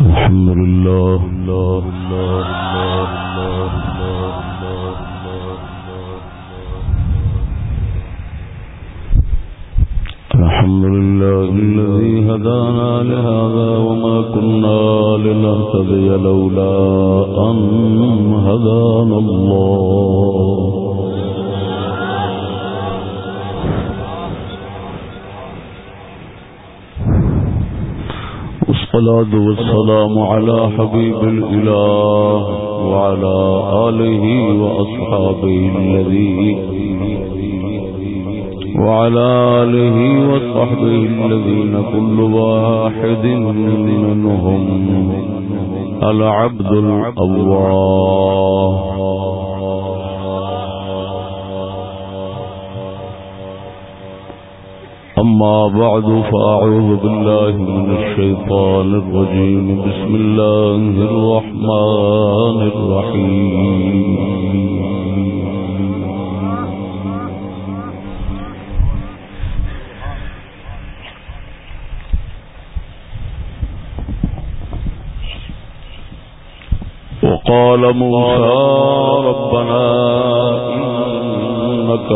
الحمد لله الحمد لله الذي هدانا لهذا وما كنا لنهتدي لولا أن هدانا الله. والصلاة والسلام على حبيب الإله وعلى آله وأصحابه الذي وعلى آله وصحبه الذين كل واحد منهم العبد الأواه. أما بعد فأعوذ بالله من الشيطان الرجيم. بسم الله الرحمن الرحيم. وقال موسى ربنا إنك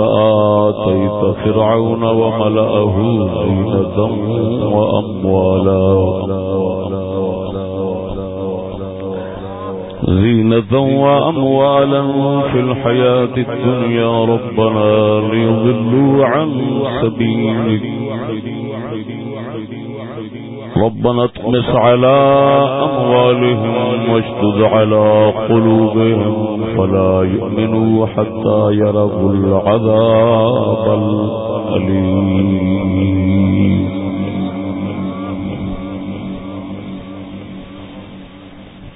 آتيت فرعون وملأه زينة وأموالا. زينة وأموالا في الحياة الدنيا ربنا ليضلوا عن سبيلك. ربنا اطمس على أموالهم واشتد على قلوبهم فلا يؤمنوا حتى يروا العذاب الأليم.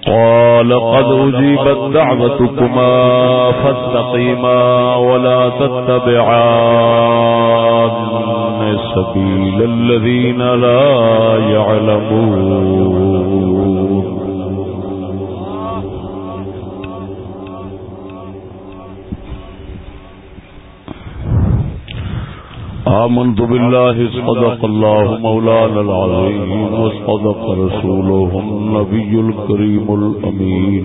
قال قد أجيبت دعوتكما فاستقيما ولا تتبعان. سبيل الذين لا يعلمون. آمنت بالله، صدق الله مولانا العظيم، وصدق رسوله النبي الكريم الأمين.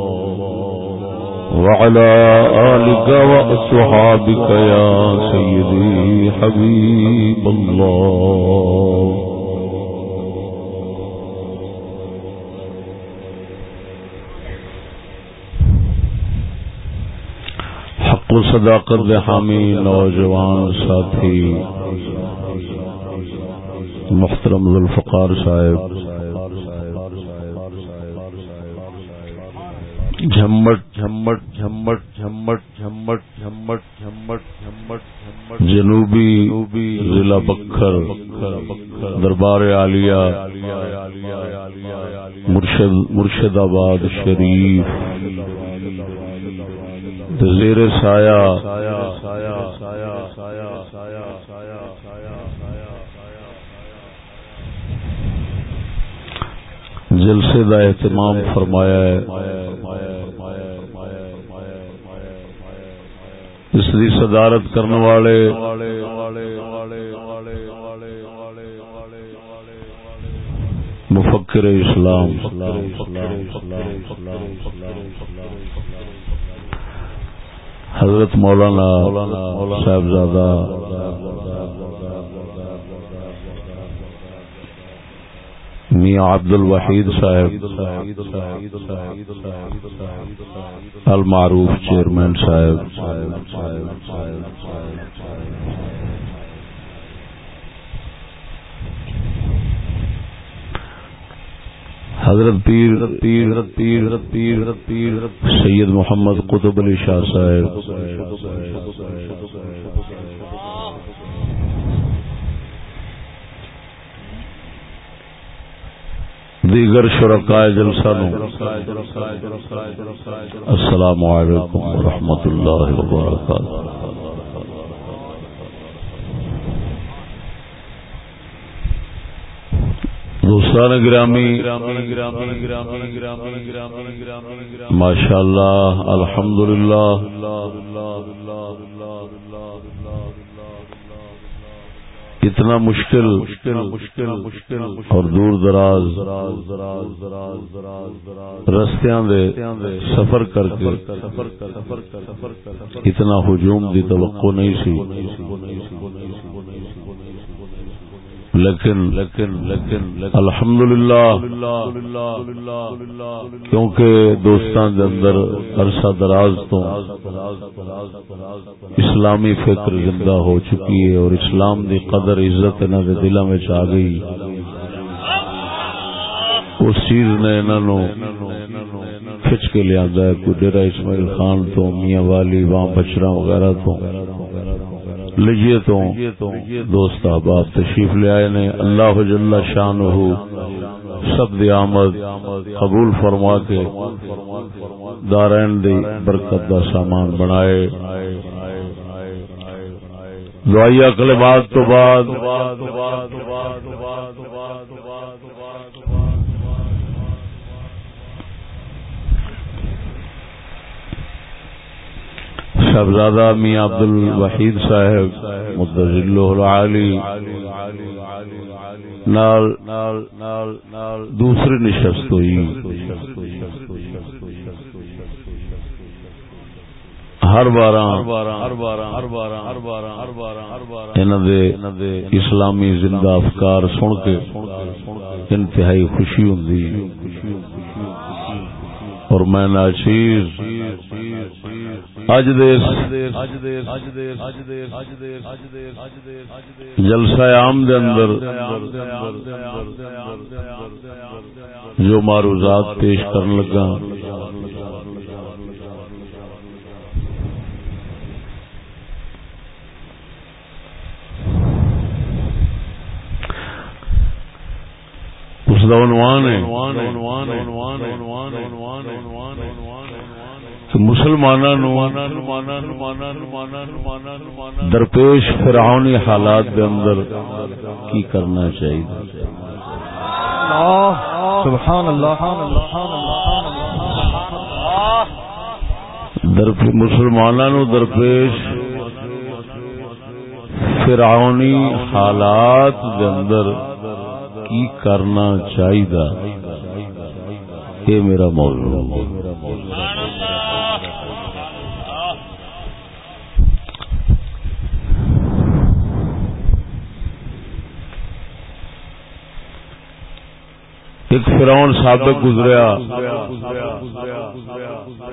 وعلى آلك وأصحابك يا سيدي حبيب الله. حق صداقت حامی نوجوان ساتھی، محترم ذوالفقار صاحب جھمٹ جھمٹ جھمٹ جھمٹ جھمٹ جھمٹ جھمٹ جھمٹ جنوبی ضلع بکھر دربار عالیہ مرشد مرشد آباد شریف زیر سایہ جلسے کا اہتمام فرمایا ہے۔ اس کی صدارت کرنے والے مفکر اسلام۔ حضرت مولانا صاحبزادہ میاں عبد الوحید صاحب، المعروف چیئرمین صاحب۔ حضرت پیر پیر پیر پیر پیر، سید محمد قطب علی شاہ صاحب۔ دیگر شرکاء جلسہ نو السلام علیکم ورحمۃ اللہ وبرکاتہ۔ دوستان گرامی ماشاء اللہ الحمد للہ اتنا مشکل اور دور دراز رستیاں دے سفر کر کے اتنا ہجوم دی توقع نہیں سی۔ لیکن لیکن لیکن الحمد للہ کیونکہ دوستان دے اندر عرصہ دراز تو اسلامی فکر زندہ ہو چکی ہے اور اسلام دی قدر عزت انہوں دے دلوں میں آ گئی۔ اس چیز نے انہوں کھچ کے لیا کوئی ڈیرا اسماعیل خان تو، میاں والی، وہاں بچرا وغیرہ تو۔ لیجیے تو دوست احباب تشریف لے آئے نے، اللہ جل شان سب دی آمد قبول فرما کے دارین دی برکت دا سامان بنائے۔ دعائیا کلمات تو بعد۔ شہزادہ میاں عبد الوحید صاحب مدذل العالی، نال دوسری نشست ہوئی۔ ہر بار اسلامی زندہ افکار سن کے انتہائی خوشی ہوں اور میں ناچیز جلسہ عام دے اندر جو معروضات پیش کرنے لگا۔ اس کا عنوان ہے۔ مسلمانوں درپیش فرعونی حالات دے اندر کی کرنا چاہیے؟ سبحان اللہ. مسلمانوں درپیش فرعونی حالات دے اندر کی کرنا چاہیے؟ یہ میرا موضوع. ایک فرعون سابق گزریا۔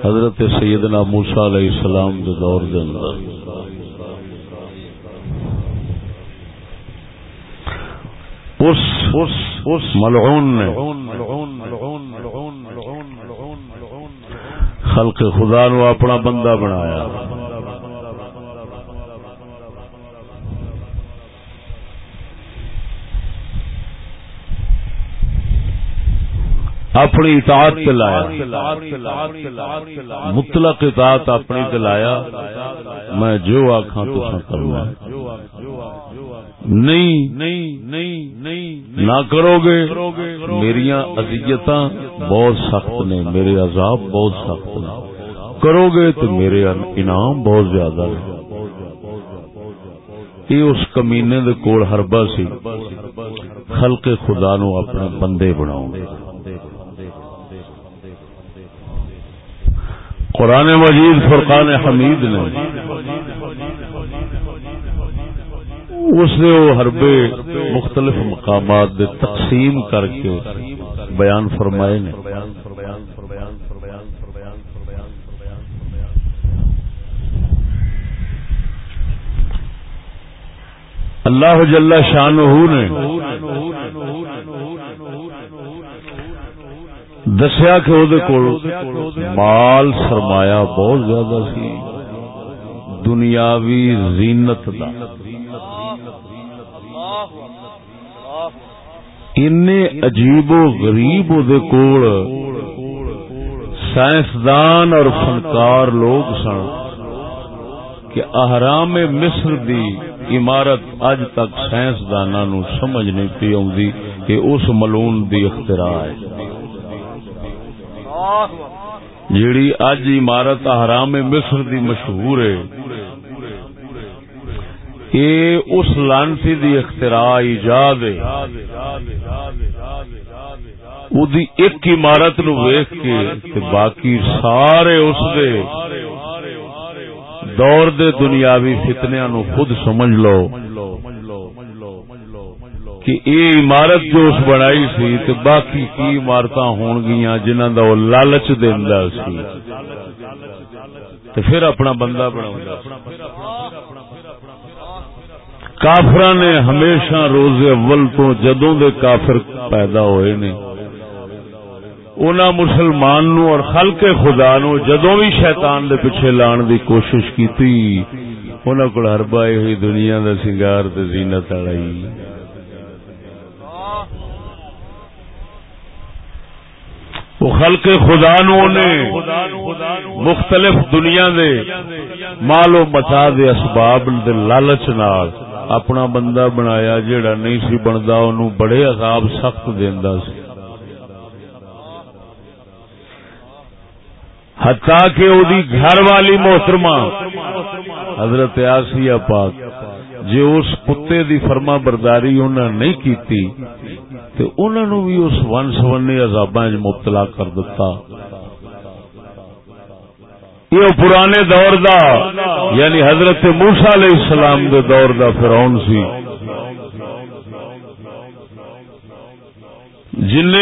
حضرت سیدنا موسا علیہ السلام کے دور کے اندر۔ اس اس اس ملعون نے خلق خدا نو اپنا بندہ بنایا۔ اپنی اطاعت پہ لایا مطلق اطاعت اپنی پہ لایا میں جو آخا تو کرنا نہیں۔ نہ کرو گے۔ میری اذیت بہت سخت نے۔ میرے عذاب بہت سخت نے کرو گے تو میرے انعام بہت زیادہ نے یہ اس کمینے دے کول ہربا سی۔ خلق خدا نو اپنے بندے بناؤ قرآن مجید فرقان حمید نے اس نے وہ حربے مختلف مقامات دے تقسیم کر کے بیان فرمائے نے۔ اللہ جل شاہ نے دسیا کہ وہ مال سرمایا بہت زیادہ سی۔ دنیاوی زینت دا۔ عجیب و غریب کول سائنسدان اور فنکار لوگ سن کہ احرام مصر دی عمارت اج تک سائنسدان نو سمجھ نہیں پی آئی کہ اس ملون دی اختراع ہے۔ جیڑی اج عمارت احرام مصر دی مشہور ہے۔ یہ اس لانسی دی اختراع ایجاد ہے۔ دی ایک عمارت نو ویخ کے باقی سارے اس دے دور دے دنیاوی فتنیا نو خود سمجھ لو۔ کہ اے عمارت جو اس بنائی سی تے باقی کی عمارت ہون گیاں جنہ دا وہ لالچ دینا سی۔ تے پھر اپنا بندہ بنا کافر نے ہمیشہ روز اول تو جدوں دے کافر پیدا ہوئے نے۔ مسلمان نو اور خلق خدا نو جدو بھی شیطان دے پیچھے لان دی کوشش کی کو ہر بائے ہوئی دنیا دا سنگار تے زینت آئی وہ خلق خدا نو نے مختلف دنیا دے مال و متا دے اسباب دے لالچ نال اپنا بندہ بنایا جیڑا نہیں سی بنتا، انہوں بڑے عذاب سخت دینا سی۔ حتیٰ کہ او دی گھر والی محترمہ، حضرت آسیہ پاک جے اس کتے دی فرما برداری انہیں نہیں کیتی، تے انہوں نے بھی اس ون سونے عذاباں مبتلا کر دتا۔ یہ پرانے دور دا یعنی حضرت موسا علیہ السلام دے دور دا فرعون سی۔ جن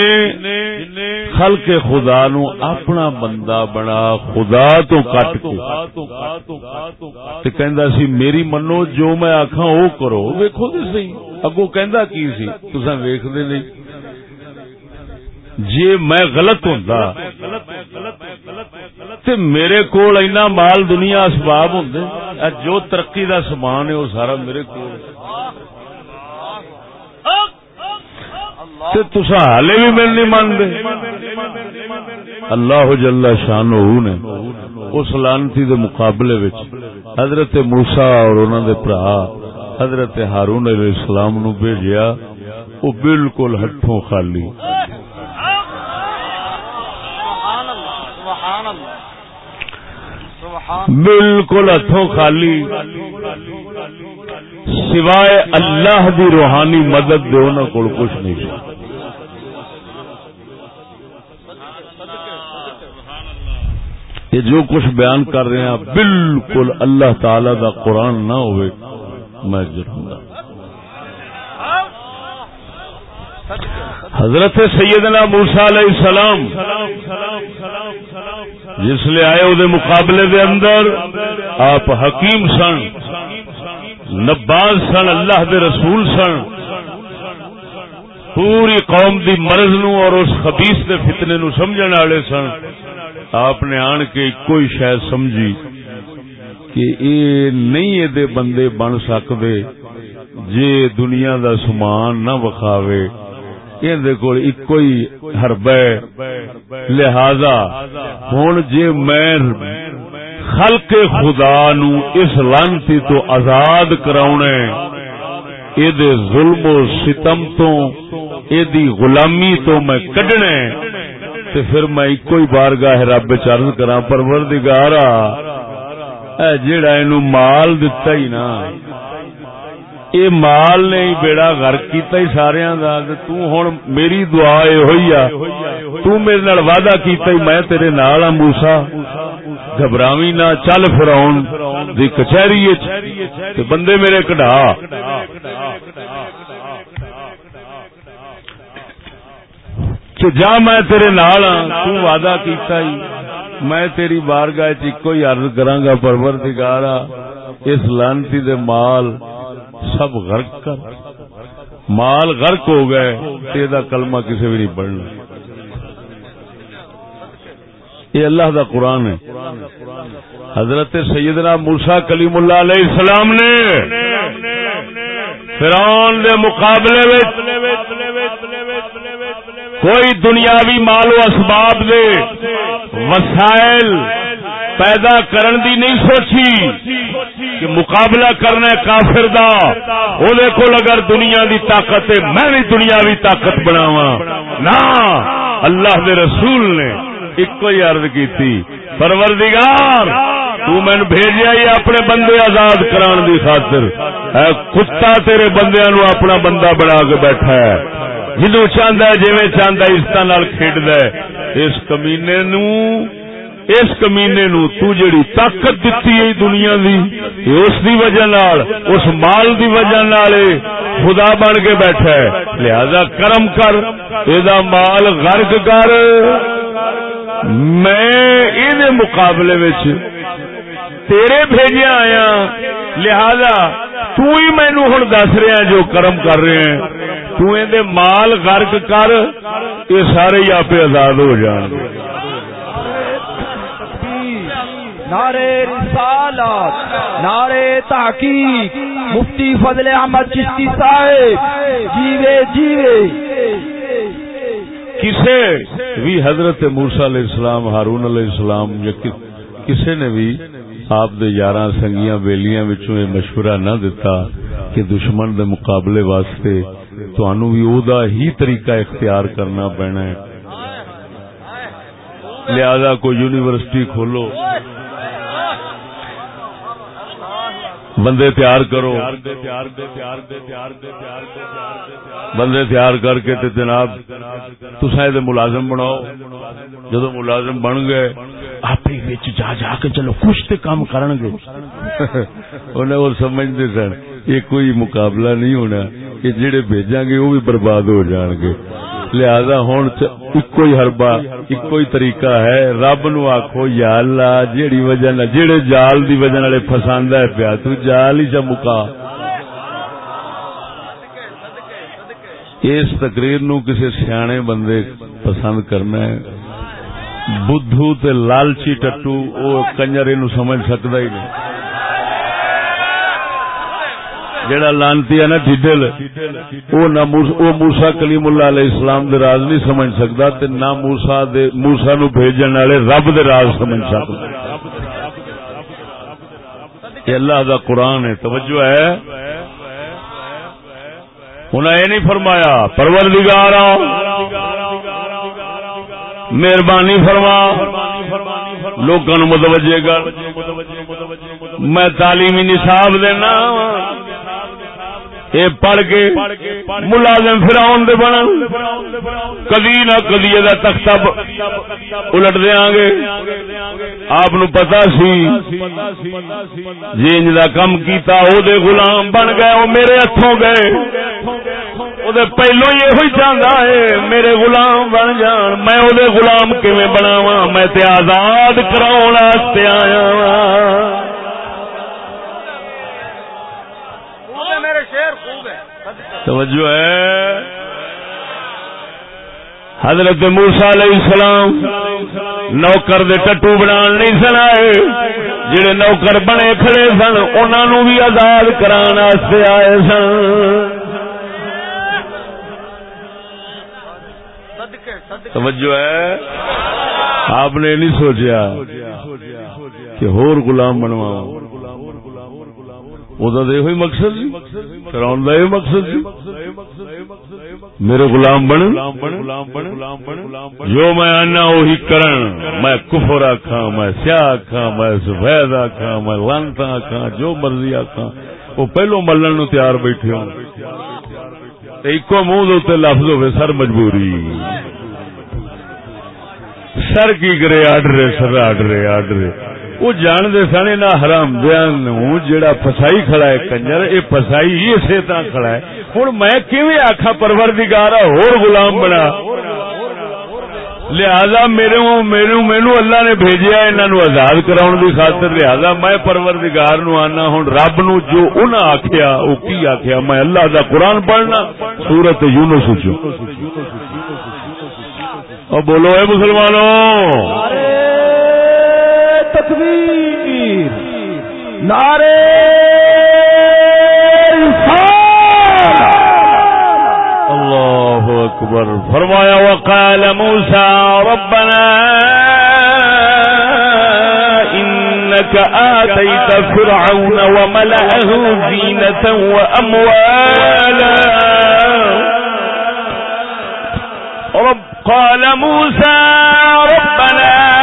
خلق خدا نو اپنا بندہ بنا، خدا تو کٹ کے۔ کہندا سی، میری منو، جو میں آخا وہ کرو۔ ویکو تو سی اگو کہندا کی سی؟ تسا ویکھدے نہیں۔ جی میں غلط ہوں تے میرے کول اینا مال دنیا اسباب ہوں جو ترقی دا سامان ہے وہ سارا میرے کول۔ تسا ہالے بھی میرے نہیں مانتے اللہ جل شان نے اس لانتی دے مقابلے وچ حضرت موسا اور انہوں دے برا حضرت ہارون علیہ السلام نو بھیجیا وہ بالکل ہٹھوں خالی۔ بالکل ہاتھوں خالی۔ سوائے اللہ دی روحانی مدد دے انہوں کو کچھ نہیں۔ یہ جو کچھ بیان کر رہے ہیں بالکل اللہ تعالی دا قرآن نہ ہوئے، میں گا حضرت سیدنا موسا علیہ السلام جس لیے آئے وہ مقابلے دے اندر، آپ حکیم سن، نباز سن، اللہ دے رسول سن، پوری قوم دی مرض نو اور اس خبیص دے فتنے نو سمجھنے والے سن۔ آپ نے آن کے کوئی شاید سمجھی کہ اے نہیں دے بندے بن سکتے جے دنیا دا سمان نہ وکھاوے۔ یہ ایک ہی ہرب لہذا ہوں جے میں خلق خدا نو اس لانتی تو آزاد کراؤنا دے ظلم و ستم تو اے دی غلامی تو میں کڈنا تے پھر میں ایک ہی بار گاہ رب چرد کرا پروردگارا اے جیڑا اینو مال دتا ہی نا، اے مال نے ہی بیڑا غرق کیتا ہی ساریاں دا، تے تو ہن میری دعا اے ہوئی آ تو میرے نال وعدہ کیتا ہی میں تیرے نال ہاں موسی، گھبراویں نہ، چل فرعون دی کچہری وچ، تے بندے میرے کڈا کہ جا میں تیرے نال ہاں تو وعدہ کیتا ہی۔ میں تیری بارگاہ چ ایک ہی عرض کراں گا پروردگارا اس لانتی دے مال سب غرق کر۔ مال غرق ہو گئے، تے دا کلمہ کسے بھی نہیں پڑھنا یہ اللہ دا قرآن ہے۔ حضرت سیدنا موسا کلیم اللہ علیہ السلام نے فرعون دے مقابلے وچ کوئی دنیاوی مال و اسباب دے وسائل پیدا کرن دی نہیں سوچی کہ مقابلہ کرنا کافر دا او دے کول اگر دنیا دی طاقت ہے، میں بھی دنیاوی طاقت بناواں۔ نا اللہ دے رسول نے ایک ہی عرض کیتی، پروردگار، تو میں بھیجیا ہی اپنے بندے آزاد کران دی خاطر۔ اے کتا تیرے بندیاں نو اپنا بندہ بنا کے بیٹھا ہے۔ جدو چاہتا ہے جی چاہتا اس کھیڈ اس کمینے نو، اس کمینے نو تو جڑی طاقت دتی ہے دنیا دی اس دی وجہ نال، اس مال دی وجہ نال خدا بن کے بیٹھا ہے۔ لہذا کرم کر یہ مال غرق کر۔ میں یہ مقابلے وچ تیرے بھیجیا آیا، لہذا تو ہی مینو ہوں دس رہا جو کرم کر رہے ہیں۔ تو مال غرق کر یہ سارے ہی آپ آزاد ہو جان گے نعرے رسالت نعرے تحقیق مفتی فضل احمد چشتی صاحب جیوے جیوے۔ کسے بھی حضرت موسا علیہ السلام ہارون علیہ السلام یا کسے نے بھی آپ دے یارہ سنگیاں بیلیاں وچوں یہ مشورہ نہ دیتا کہ دشمن دے مقابلے واسطے بھی او دا ہی طریقہ اختیار کرنا پینا ہے۔ لہذا کوئی یونیورسٹی کھولو۔ بندے تیار کرو۔ بندے تیار کر کے تے جناب تسا ملازم بناؤ۔ جدو ملازم بن گئے آپ جا جا کے چلو کچھ تو کام کرن گے۔ انہیں وہ سمجھتے سن، یہ کوئی مقابلہ نہیں ہونا۔ کہ جڑے بھیجا گے وہ بھی برباد ہو جان گے۔ لہذا ہوں ایک ہی ہربا ایک ہی طریقہ ہے۔ رب نو آخو یا اللہ، جیڑی وجہ نہ، جیڑے جال دی وجہ نالے ہے پیا، تو جال ہی چ مکا۔ اس تقریر نو کسی سیانے بندے پسند کرنا ہے۔ بدھو تے لالچی ٹٹو او کنجر نو سمجھ سکتا ہی نہیں۔ جڑا لانتی ہے نا ڈیڈل وہ نہ موسا کلیم اللہ علیہ السلام دے راز نہیں سمجھ سکتا تے نہ موسا دے موسا نو بھیجن والے رب دے راز سمجھ سکتا۔ یہ اللہ دا قرآن ہے، توجہ ہے۔ انہیں یہ نہیں فرمایا، پروردگار مہربانی فرما۔ لوگوں متوجہ کر۔ میں تعلیمی نصاب دینا۔ یہ پڑھ کے ملازم فراؤن دے بن کدی نہ کدی یہ تختہ الٹ دیا گے۔ آپ نو پتا سی۔ جی انج کم کیتا او دے غلام بن گئے وہ میرے ہاتھوں گئے۔ وہ پہلو ہی یہ چاہتا ہے میرے غلام بن جان۔ میں وہ غلام کیویں بناواں؟ میں تے آزاد کراؤ آیا وا توجہ ہے۔ حضرت موسا علیہ السلام نوکر دے ٹٹو بنا نہیں سنا جڑے نوکر بنے کھڑے سن انہوں بھی آزاد کران آئے سن۔ توجہ ہے۔ آپ نے نہیں سوچا کہ ہور غلام بنواؤ وہ مقصد مقصد میرے غلام بن جو میں آنا وہی کرن میں کفر آخا میں سیاہ آخا میں سفید آخا میں لانتا آخا جو مرضی آخا وہ پہلو ملن نو تیار بیٹھے ہوں ایک منہ دے لفظ ہوئے سر مجبوری سر کی کرے آڈر سر آڈر آڈر وہ جان دے سنے نہ حرام دیا جڑا فسائی کھڑا ہے کنجر یہ فسائی اسی طرح کھڑا ہے۔ ہوں میں کیویں آخا پروردگار ہور غلام بنا۔ لہذا میرے میرے مینو اللہ نے بھیجیا انہوں آزاد کراؤ دی خاطر۔ لہذا میں پروردگار نو آنا ہوں رب نو جو انہیں آخیا وہ کی آخیا میں اللہ دا قرآن پڑھنا، سورت یونو سوچو اور بولو اے مسلمانوں۔ تکبیر نعرے اللہ اکبر فرمایا وقال موسى ربنا إنك آتيت فرعون وملأه زينة وأموالا. رب قال موسى ربنا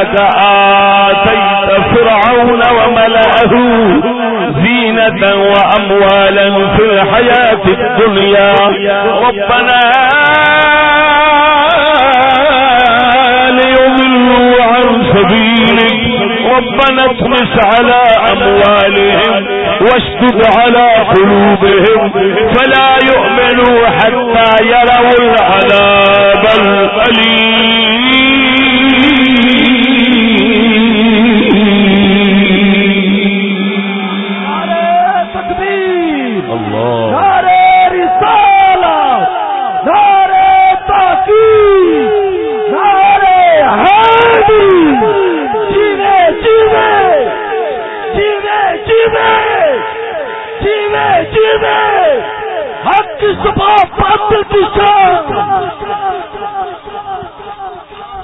انك آتيت فرعون وملأه زينة وأموالا في الحياة الدنيا. ربنا ليضلوا عن سبيلك. ربنا اطمس على أموالهم واشتد على قلوبهم. فلا يؤمنوا حتى يروا العذاب الأليم.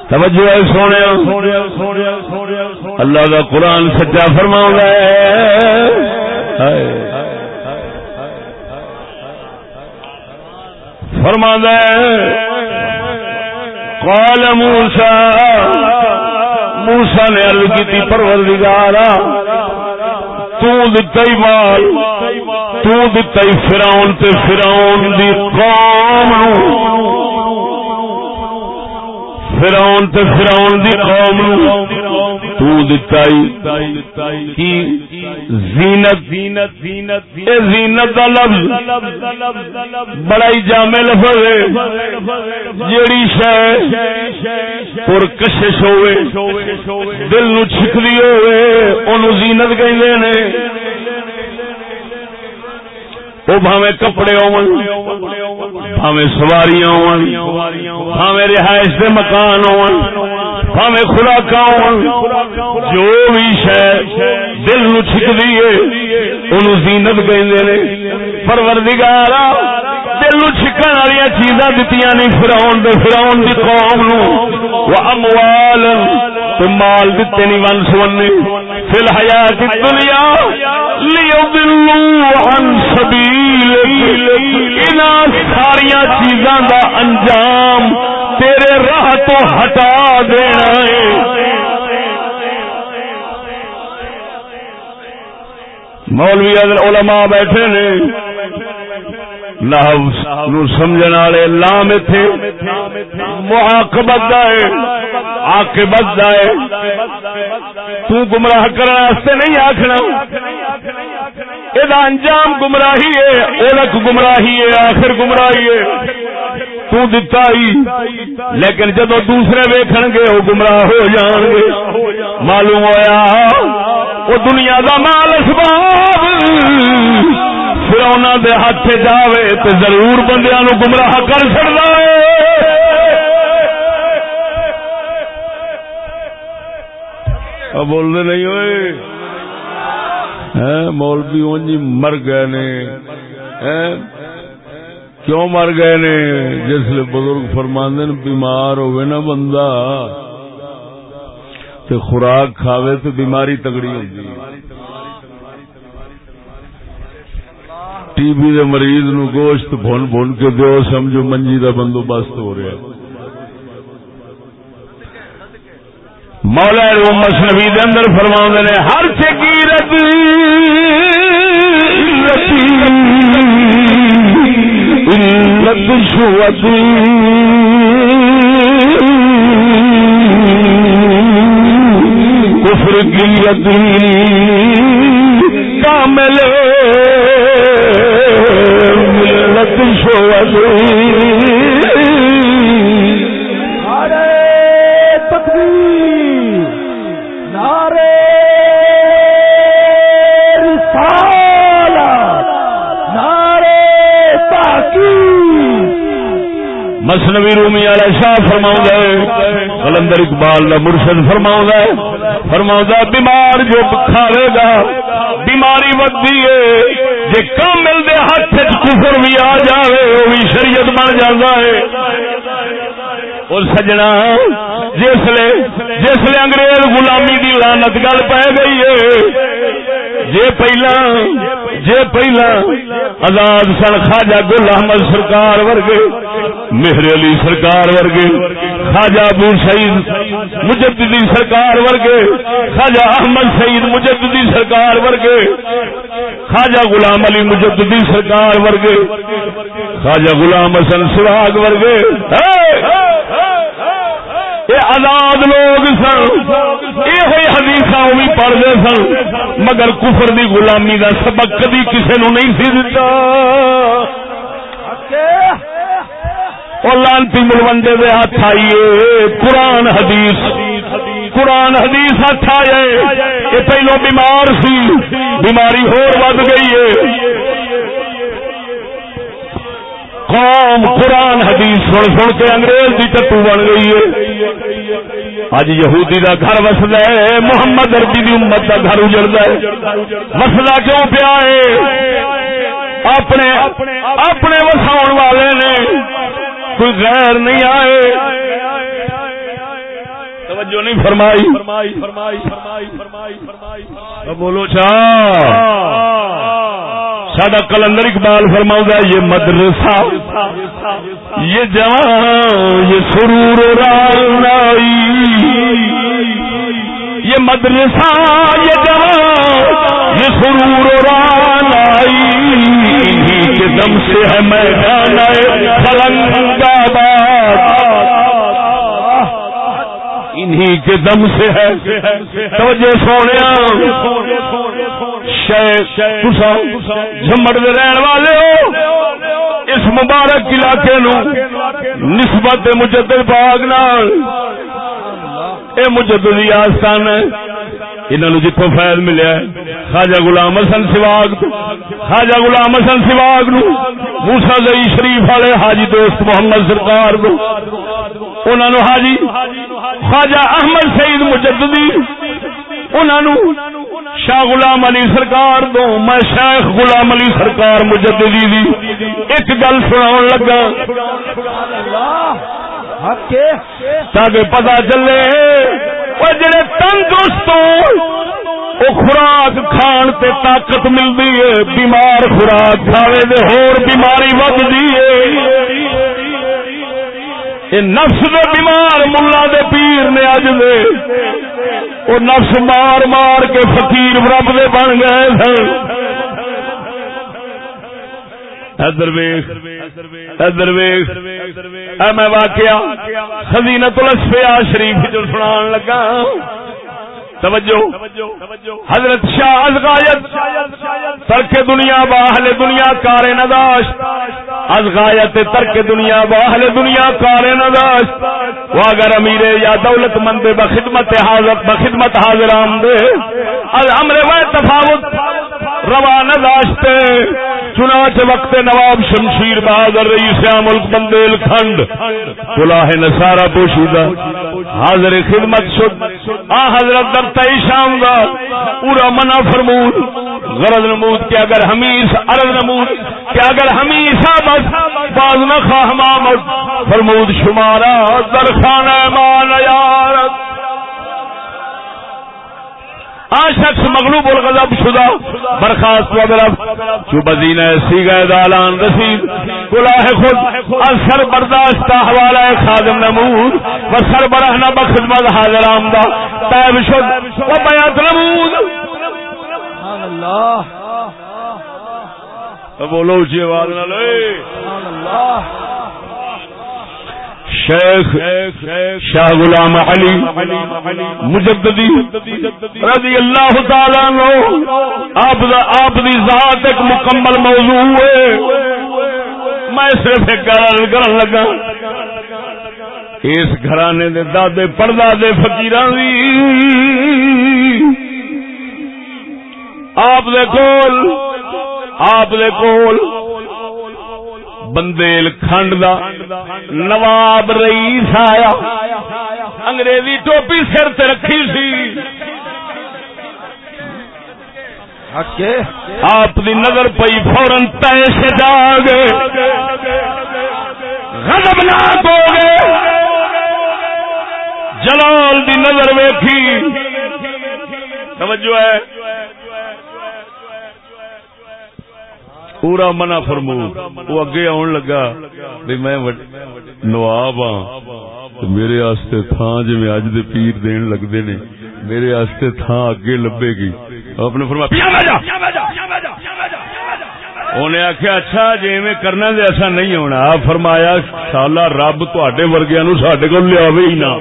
توجہ ہے، سونے اللہ کا قرآن سچا فرما فرما قال موسا موسا نے ارد کی پروردگارا تتا ہی مال۔ تتا فراؤن تے فراؤن دی قوم فرون تے فرون دی قوم تو کی زینت زینت زینت. اے زینت دا لفظ بڑا ہی جامع لفظ ہے. جیڑی شے پر کشش ہوئے، دل نو چھکدی ہوئے، اونوں زینت کہندے نے. وہ بھاوے کپڑے بھاوے سواریاں بھاوے رہائش کے مکان بھاوے خوراک جو بھی شہ دل نو چھکتی ہے ان زینت کہ پروردگارا دل نو چھکن والی چیزاں دتیاں نہیں فراؤن دے فراؤن دی قوم نو۔ وہ اموال مال دیتے نہیں، ون سونے فی الحیات الدنیا ان ساری چیزاں دا انجام تیرے راہ تو ہٹا دینا ہے۔ مولوی علماء بیٹھے نے۔ لفظ نو سمجھن والے لام تھے محاقبت ہے، عاقبت ہے۔ تو گمراہ کرنے واسطے نہیں آکھنا۔ یہ انجام گمراہی ہے اولک گمراہی ہے، آخر گمراہی ہے۔ تو دتا ہی۔ لیکن جب دوسرے ویکھن گے وہ گمراہ ہو جان گے۔ معلوم ہویا وہ دنیا دا مال اسباب۔ فرونا دے ہاتھ جاوے تو ضرور بندیاں نو گمراہ کر چڑتا ہے۔ بولتے نہیں ہوئے؟ ہاں، مولوی اونجی مر گئے نے۔ ہاں، کیوں مر گئے نے؟ جس لیے بزرگ فرماندے بیمار ہوئے نا بندہ۔ تو خوراک کھاوے تو بیماری تگڑی ہوتی ہے ٹی بی دے مریض نو گوشت بھون بھون کے دو سمجھو منجی دا بندوبست ہو رہا ہے۔ مولا رومس نبی دے اندر فرماؤں نے، ہر چکیرت علت شوتی کفر کی یتی کامل مسنوی رومی والا شاہ فرما کلندر اقبال کا مرشد فرما فرما بیمار جو کھاوے گا، بیماری ودی ہے جی کامل کفر بھی آ جائے وہ بھی شریعت بن جاتا ہے۔ اور سجنا جسے جسے انگریز غلامی دی لانت گل پی گئی ہے۔ جے پہلا جے پہلا آزاد سن خواجہ گل احمد سرکار ورگے، مہر علی سرکار ورگے، خواجہ ابو سعید مجددی سرکار ورگے، خواجہ احمد سعید مجددی سرکار ورگے، خواجہ غلام علی مجددی سرکار ورگے، خواجہ غلام حسن سراگ ورگے۔ یہ آزاد لوگ سن۔ یہ حدیث بھی پڑھتے سن، مگر کفر دی غلامی دا سبق کدی کسی نو نہیں سی دتا۔ لانتی ملوڈے دے ہاتھ آئیے، قرآن حدیث قرآن حدیث ہاتھ آئے۔ یہ پہلو بیمار سی، بیماری ہور ود گئی ہے۔ قوم قرآن حدیث سن سن کے انگریز کی ٹٹو بن گئی ہے۔ اج یہودی کا گھر وسد ہے، محمد اربی کی امت کا گھر اجڑتا ہے۔ مسلا کیوں پیا ہے؟ اپنے اپنے وساؤ والے نے۔ کوئی غیر نہیں آئے۔ توجہ نہیں فرمائی۔ فرمائی فرمائی فرمائی فرمائی فرمائی بولو چاہ سڈا کلندر اقبال فرماؤں گا یہ مدرسہ یہ جوان یہ سرور رائی یہ مدرسہ یہ جوان یہ سرور رائی کے دم سے ہے میدان کلنگ آباد۔ انہی کے دم سے ہے۔ توجہ سونے جمڑ دے رہن والے ہو۔ اس مبارک علاقے نو نسبت مجدد باغ نال۔ اے مجدد آستان ہے۔ انہوں جتوں فیض ملیا خاجا غلام حسن سواگ خاجا غلام حسن سواگ نو موسا گئی شریف والے حاجی دوست محمد سرکار نو۔ انہوں حاجی خاجا احمد سعید مجددی انہوں شاہ غلام علی سرکار دو۔ میں شیخ غلام علی سرکار مجددی دی ایک گل سنا لگا۔ تاکہ پتا چلے اور جڑے تندرست وہ خوراک کھان تے طاقت ملتی ہے، بیمار خوراک کھاوے دے، ہور بیماری ودی ہے۔ نفس دے بیمار ملا دے پیر نے اج دے۔ وہ نفس مار مار کے فقیر رب دے بن گئے سن۔ ادر ویخ ادر ویخ میں واقعہ خزینت شریف جو سنان لگا۔ توجہ، حضرت شاہ ازغایت، ترک دنیا باہل دنیا کار نداش ازغایت ترک دنیا باہل دنیا کار نداش وہ اگر امیر یا دولت مند بخدمت حاضر بخدمت حاضر آمدے امر و تفاوت۔ روان داشتے چنانچہ وقت نواب شمشیر بہادر رئیس ملک بندیل کھنڈ۔ کلاہ نسارا پوشیدہ۔ حاضر خدمت شد۔ آ حضرت در تئی شام گا۔ پورا منع فرمود۔ غرض نمود کہ اگر ہمیش، عرض نمود کہ اگر ہمیشہ بس باز نخواہ فرمود، شمارا در خانہ مان یارت شخص مغلوب الغضب شدہ برخاست و برف جو بزین ایسی گئے دالان رسید گلاہ خود اثر برداشت حوالہ خادم نمود و سر برہنا بخدمت حاضر آمدہ تیب شد و بیعت نمود۔ اللہ۔ بولو جی آواز نہ لے اللہ۔ شیخ شاہ غلام علی مجددی رضی اللہ تعالی عنہ، آپ دی ذات ایک مکمل موضوع ہے میں صرف ایک گل کرن لگا۔ اس گھرانے دے دادے پردادے فقیراں دی۔ آپ دے کول آپ دے کول بندیل کھنڈ دا نواب رئیس آیا انگریزی ٹوپی سر تے رکھی سی۔ آپ دی نظر پئی فورن سے جاگ غضب ناک ہو گئے۔ جلال دی نظر ویکھی۔ توجہ ہے۔ پورا منع فرمو۔ وہ اگے آن لگا بھی میں نواب ہاں۔ میرے آستے تھان جی میں اج دے پیر دین لگتے نے میرے آستے تھان اگے لبے گی۔ اپنے فرمایا انہیں آخیا اچھا جی میں کرنا دے ایسا نہیں ہونا۔ فرمایا سالا رب تے ورگیا نو سڈے کو لیا ہی نہ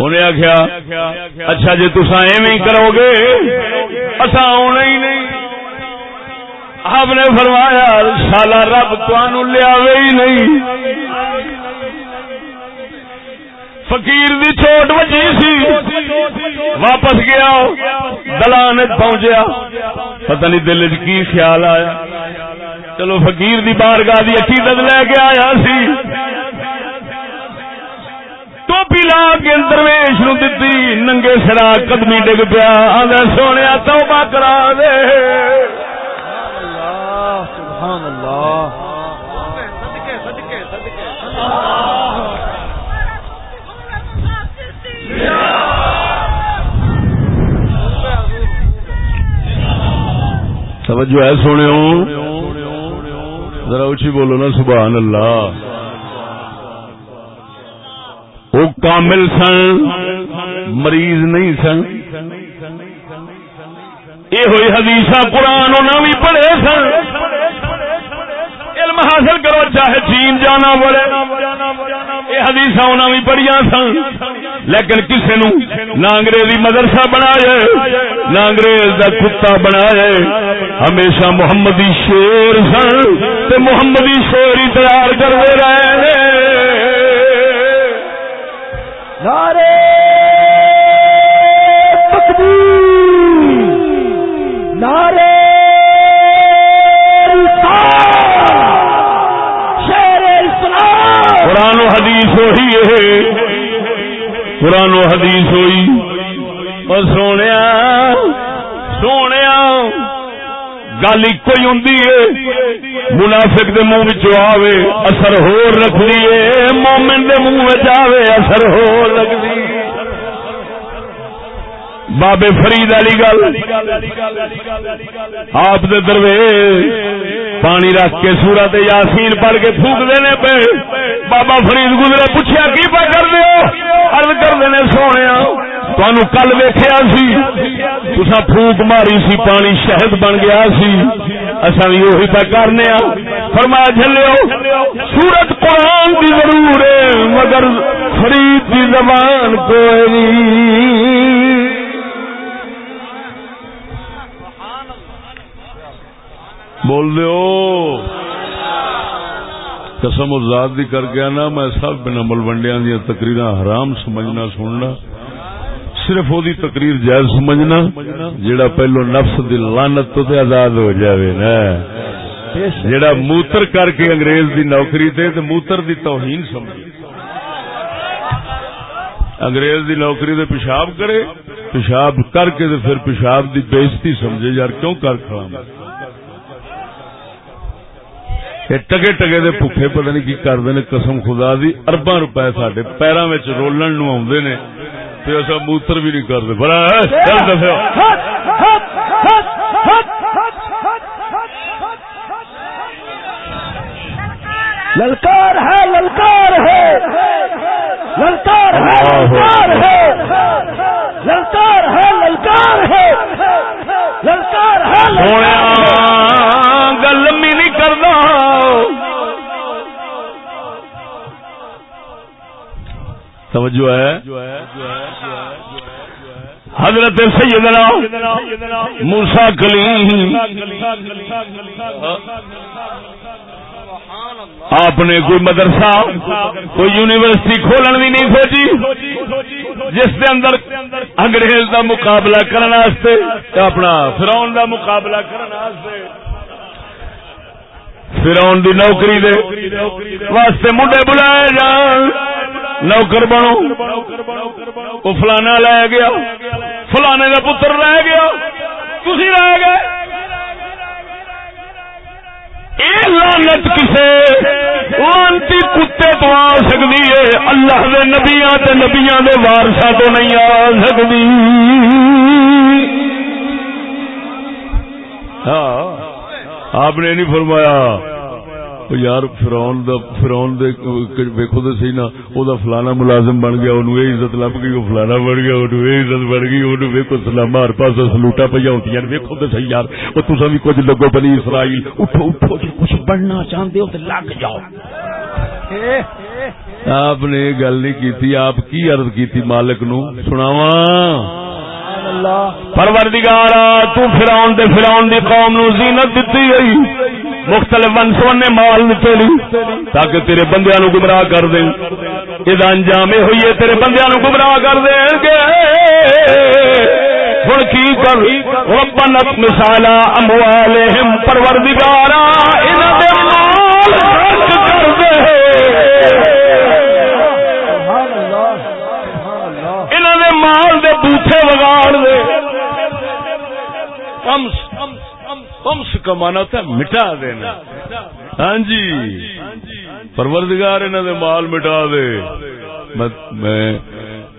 انہیں آخیا اچھا جی تصا ایویں کرو گے? اصا آنا ہی نہیں. آپ نے فرمایا سالا رب لیا ہی نہیں. فقیر دی چھوٹ وجی سی۔ واپس گیا دلان پہنچیا۔ پتہ نہیں دل کی خیال آیا۔ چلو فقیر دی بارگاہ دی عقیدت لے کے آیا سی۔ ٹوپی لا کے درویش نو دتی ننگے سرا قدمی ڈگ پیا آدھا سونے توبہ کرا دے سبحان اللہ توجہ ہے سونے ذرا اچھی بولو نا، سبحان اللہ۔ وہ کامل سن، مریض نہیں سن۔ یہ ہوئی حدیث قرآن انہوں بھی پڑھے سن۔ علم حاصل کرو، چاہے چین جانا پڑے۔ یہ حدیث انہوں بھی پڑھیا سن۔ لیکن کسی نو نہ انگریزی مدرسہ بنایا نہ انگریز کا کتا بنایا ہمیشہ محمدی شیر سن، تے محمدی شیر ہی تیار کرتے رہے نارے نارے قرآن و حدیث وہی ہے۔ قرآن و حدیث ہوئی اور سونے سونے گل ایک ہی ہوں منافق دے منہ آوے، اثر ہو رکھتی ہے۔ مومن دے منہ آوے، اثر ہو رکھتی بابے فرید والی گل، آپ دے درویش، پانی رکھ کے سورت یاسین پڑھ کے پھوک دینے پہ۔ بابا فرید گزرے پوچھا کی پا کر دو ارد کر دینے سونے کل ویخیا سی۔ تسا پھوک ماری سی، پانی شہد بن گیا سی۔ اصا بھی اہی پہ کرنے فرمایا جلو سورت قرآن کی ضرور ہے، مگر فرید کی زبان کوئی بول دو قسم ذات دی کر گیا نا میں سب بنا ملوڈیا دیا تقریر حرام سمجھنا، سننا۔ صرف وہ تقریر جائز سمجھنا، جیڑا پہلو نفس دی لانت تو تے آزاد ہو جاوے نا۔ جیڑا موتر کر کے انگریز دی نوکری تے تے موتر دی توہین سمجھ انگریز دی نوکری دے پیشاب کرے، پیشاب کر کے تے پھر پیشاب دی بےزتی سمجھے، یار کیوں کر کھڑا ٹگے ٹگے دے پٹھے پتہ نہیں کی کرتے ہیں قسم خدا دی، ارباں روپے سڈے پیروں میں رولن نو آدھے نے۔ تو ایسا موتر بھی نہیں کرتے بڑا للکار ہے للکار ہے۔ للکار ہے للکار ہے۔ للکار ہے للکار ہے۔ للکار ہے گل لمبی نہیں کرنا۔ توجہ ہے۔ حضرت سیدنا موسا کلیم۔ آپ نے کوئی مدرسہ، کوئی یونیورسٹی کھولن بھی نہیں سوچی جس کے اندر انگریز کا مقابلہ کرنے اپنا فراؤن کا مقابلہ کرنے فرون دی نوکری دے واسطے منڈے بلائے جان۔ نوکر بنو وہ فلانا لے گیا، فلانے کا پتر رہ گیا تھی رہ گئے۔ لانت کسے لانتی کتے تو آ سکتی ہے، اللہ دے نبیاں تے نبیاں دے وارسا تو نہیں آ سکتی ہاں آپ نے نہیں فرمایا۔ یار فرون دا فرون دے ویکھو تے صحیح نا او دا فلانا ملازم بن گیا اونوں اے عزت لب گئی او فلانا بن گیا اونوں اے عزت بن گئی اونوں ویکھو سلام ہر پاس سلوٹا پیا ہوندیاں ویکھو تے صحیح یار او تساں بھی کچھ لگو بنی اسرائیل اٹھو اٹھو جے کچھ بننا چاہندے ہو تے لگ جاؤ آپ نے گل نہیں کیتی آپ کی عرض کیتی مالک نو سناواں پروردگارا تو فرعون دے فرعون دی قوم نو زینت دتی گئی. مختلف ونسونے مال دیتے لی تاکہ تیرے بندیاں نو گمراہ کر دیں۔ یہ انجام ہوئی ہے تیرے بندیاں نو گمراہ کر دیں گے۔ ہن کی کر؟ ربنا مثالا اموالہم، پروردگارا، انہاں دے مال کم کم سے کمانا مٹا دینا. ہاں جی. پروردگار انہوں نے مال مٹا دے. میں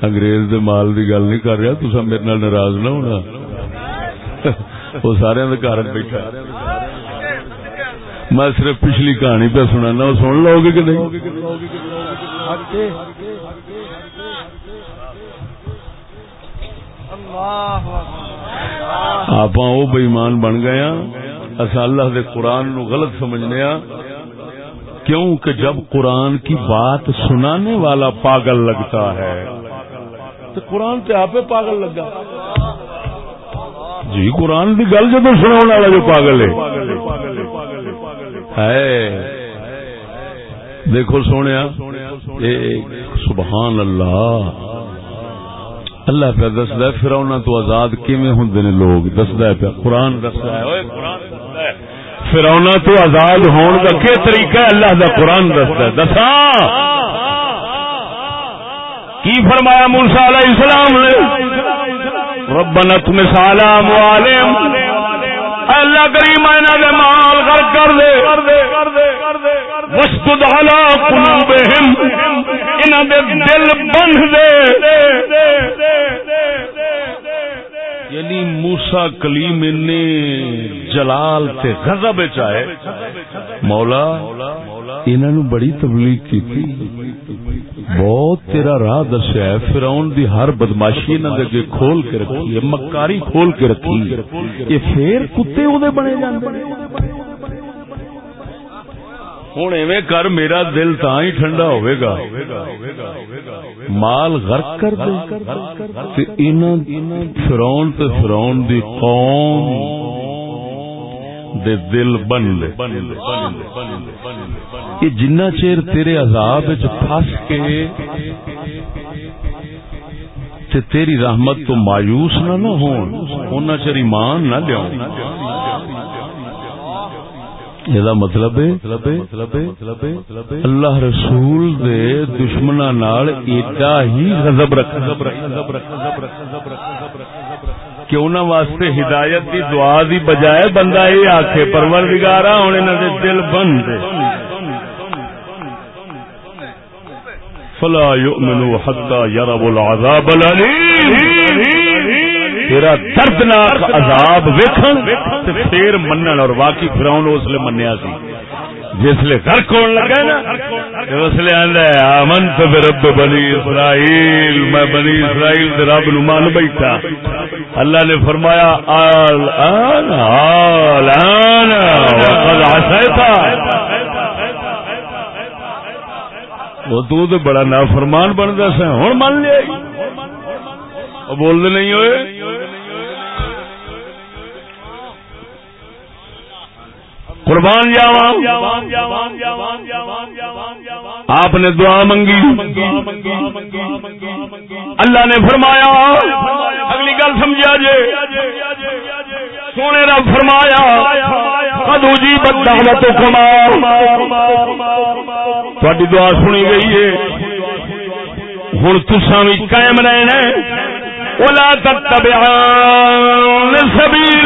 انگریز دے مال دی گل نہیں کر رہا. تو میرے نال ناراض نہ ہونا. وہ سارے گھر بیٹھا. میں صرف پچھلی کہانی پہ سنانا. وہ سن لو گے کہ نہیں؟ آپ وہ بےمان بن گئے ہاں۔ اصا اللہ دے قرآن نو غلط سمجھنے ہاں۔ کیوں کہ جب قرآن کی بات سنانے والا پاگل لگتا ہے، تو قرآن تے آپ پاگل لگا۔ جی قرآن کی گل جب سنا والا جو پاگل ہے۔ دیکھو سونے سبحان اللہ۔ اللہ پہ دسدا فرونا تو آزاد کیویں ہوندے نے لوگ؟ دسدا پہ قرآن دسدا ہے۔ فرونا تو آزاد ہون کا کیا طریقہ ہے؟ اللہ دا قرآن دسدا ہے۔ دسا! کی فرمایا موسی علیہ السلام نے؟ ربنا تم سلام علیہم اللہ کریم اینا دے مال غرق کر دے۔ وسجد علی قلوبہم۔ انہاں دے دل بند دے۔ یعنی موسا کلیم نے جلال تے غضب چاہے مولا انہوں بڑی تبلیغ کی بہت تیرا راہ دسیا ہے۔ فرعون دی ہر بدماشی انہوں نے کھول کے رکھی ہے، مکاری کھول کے رکھی یہ پھر کتے وہ بنے جاندے۔ ہوں ایویں کر میرا دل تا ہی ٹھنڈا ہوئے گا مال غرق کر دے فرون تے فرون دی قوم دے دل بن دے یہ جنہ چیر تیرے عذاب پھس کے تے تیری رحمت تو مایوس نہ نہ ہون چر ایمان نہ لیاؤں یہ مطلب اللہ رسول دے دشمنا نال ایڈا ہی غضب رکھ کہ انہوں واسطے ہدایت دی دعا دی بجائے بندہ یہ آخے پروردگارا ہوں انہوں دے دل بند فلا یؤمنو حتی یرب العذاب العلیم تیرا دردناک عذاب ویکھن تے پھر منن اور واقعی فراؤن اس لیے منیا سی۔ جس لیے گھر کون لگا نا اس لیے آندا ہے آمن تو رب بنی اسرائیل، میں بنی اسرائیل دے رب نو مان بیٹھا۔ اللہ نے فرمایا، آل، آن آل، آن، وقد عصیتا وہ تو تے بڑا نافرمان بندا سا، ہن مان لیا۔ بول دے نہیں ہوئے۔ قربان جاوا آپ نے دعا منگی۔ اللہ نے فرمایا، اگلی گل سمجھا جے۔ سونے رب فرمایا، قد دوجی بدعوت کما تھوڑی دعا سنی گئی ہے۔ ہوں تسا بھی قائم رہنا ولا تتبعان سبيل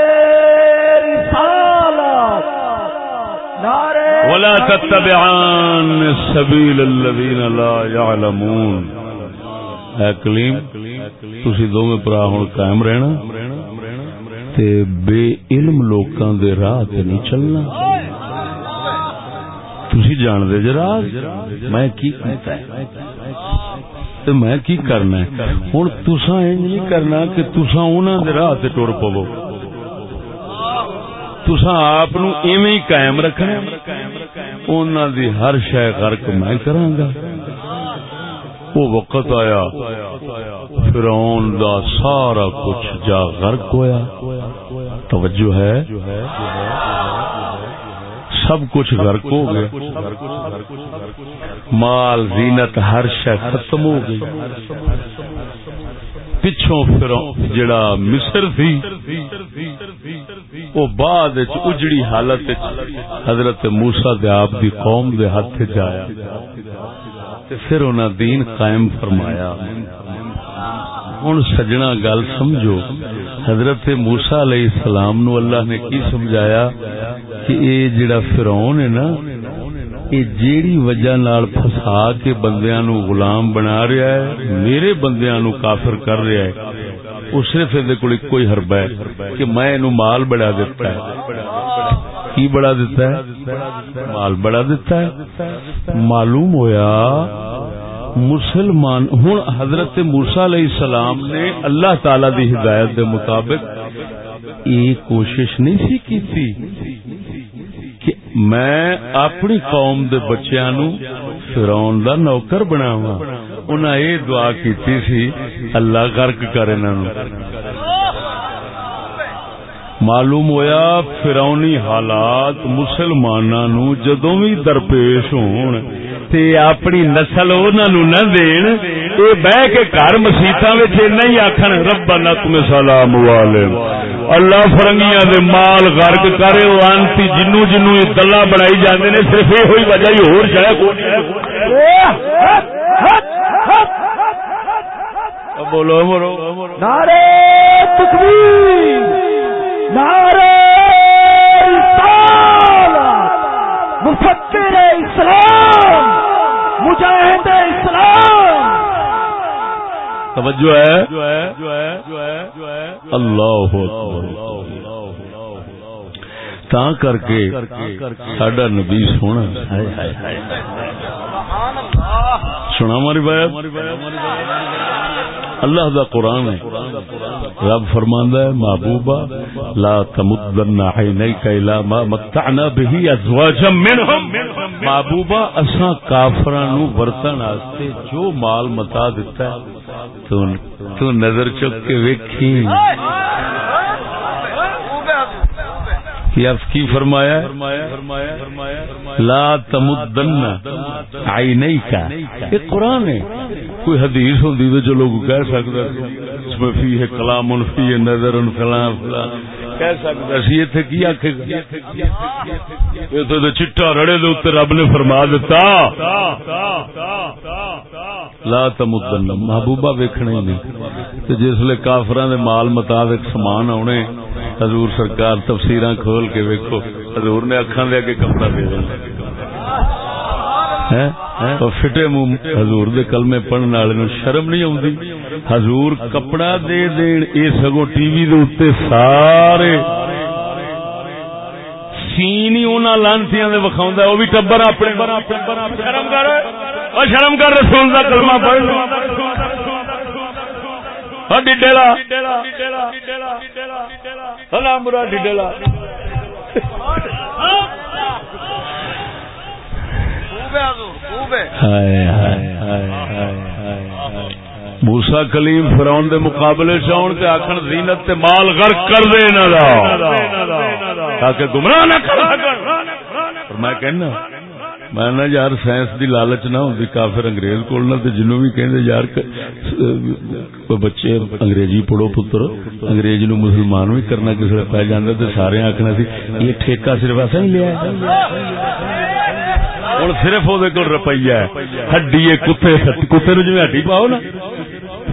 ولا تتبعان سبيل الذين لا يعلمون اے کلیم تسی دوویں بھرا ہن قائم رہنا تے بے علم لوکاں دے راہ تے نہیں چلنا۔ تسی جان دے جرا میں کی کہتا ہے؟ تو میں کی کرنا ہے؟ ہوں تسا نہیں کرنا کہ تسا انہوں دے راہ ٹر پو تسا آپ ایویں قائم رکھنا انہوں دی ہر شہ غرق میں کرا گا۔ وہ وقت آیا، فرعون دا سارا کچھ جا غرق ہویا۔ توجہ ہے۔ سب کچھ غرق ہو گیا۔ مال زینت ہر شہ ختم ہو گئی۔ پچھوں پھر جڑا مصر تھی، وہ بعد اجڑی حالت حضرت موسا دے آپ دی قوم دے ہاتھ جایا پھر انہاں دین قائم فرمایا۔ ہوں سجنا گل سمجھو، حضرت موسا علیہ السلام نو اللہ نے کی سمجھایا کہ اے جڑا فرعون ہے نا اے جیڑی وجہ نال پھسا کے بندیاں نو غلام بنا رہا ہے، میرے بندیاں نو کافر کر رہا ہے وہ صرف یہ کول کوئی حربہ ہے کہ میں اینو مال بڑا دیتا ہے۔ کی بڑا دیتا ہے؟ مال بڑا دیتا ہے۔ معلوم ہویا مسلمان ہوں حضرت موسا علیہ السلام نے اللہ تعالی دی ہدایت دے مطابق یہ کوشش نہیں سی کی تھی۔ کہ میں اپنی قوم دے بچیاں نو فرعون دا نوکر بناواں۔ انہاں اے دعا کیتی سی، اللہ غرق کر انہاں نو معلوم ہویا فرونی حالات مسلمانوں نو جدوں بھی درپیش ہون تے اپنی نسل انہوں نہ دین اے بہ کے گھر مسیطا نہیں آخر ربنا تم سلام والے۔ اللہ فرنگیاں دے مال غرق کرے وانتی جنو جنو یہ دلہ بنائی جاندے نے صرف یہ ہوئی وجہ ہی ہور جائے بولو مرو نعرے تکبیر نعرہ مفکر اسلام مجاہد اسلام توجہ ہے؟ اللہ تا کر کے ساڈا نبی سونا سنا ہماری بات؟ اللہ دا قرآن ہے۔ رب فرماندا ہے محبوبا لا تمدن عینیک الا ما متعنا به ازواجا منهم محبوبا اساں کافراں نو ورتن واسطے جو مال متا دیتا ہے تو نظر چک کے ویکھی۔ کی فرمایا لا تمدن نہیں کا یہ قرآن ہے۔ کوئی حدیث ہوتی تو لوگ کہہ سکتا اس میں فی ہے کلام ان فی ہے نظر ان فلاں کہہ سکتا سی اتنے کی آخ تو چٹا رڑے دے اتنے رب نے فرما دیتا۔ لا تمدن، محبوبہ ویکھنا ہی نہیں۔ جس لیے کافران دے مال مطابق سامان آنے حضور سرکار تفسیر کھول کے ویکو حضور نے اکھان دیا کے کپڑا دے دیا ہاں؟ ہاں؟ فٹے منہ حضور دے کلمے پڑھنے والے نو شرم نہیں آتی حضور کپڑا دے دین اے سگو ٹی وی دے اتنے سارے۔ سین ہی انہوں لانتی وکھاؤں وہ بھی ٹبر اپنے شرم کر شرم کر رسول کا کلمہ پڑھ۔ ڈیڈیلا سلام برا ڈیڈیلا موسا کلیم فراؤن دے مقابلے چون تے آخر زینت تے مال غرق کر دے تاکہ گمراہ نہ کر میں کہنا، میں نا یار سائنس دی لالچ نہ ہوندی، کافر انگریز کول نہ، تے جنوں بھی کہندے، یار بچے انگریزی پڑھو پتر، انگریز نو مسلمان بھی کرنا کسی نے پی جانا تے سارے آخنا سی، یہ ٹھیکہ صرف ایسا ہی لیا ہوں صرف وہ روپیہ ہڈی کتے کتے نو جی ہڈی پاؤ نا۔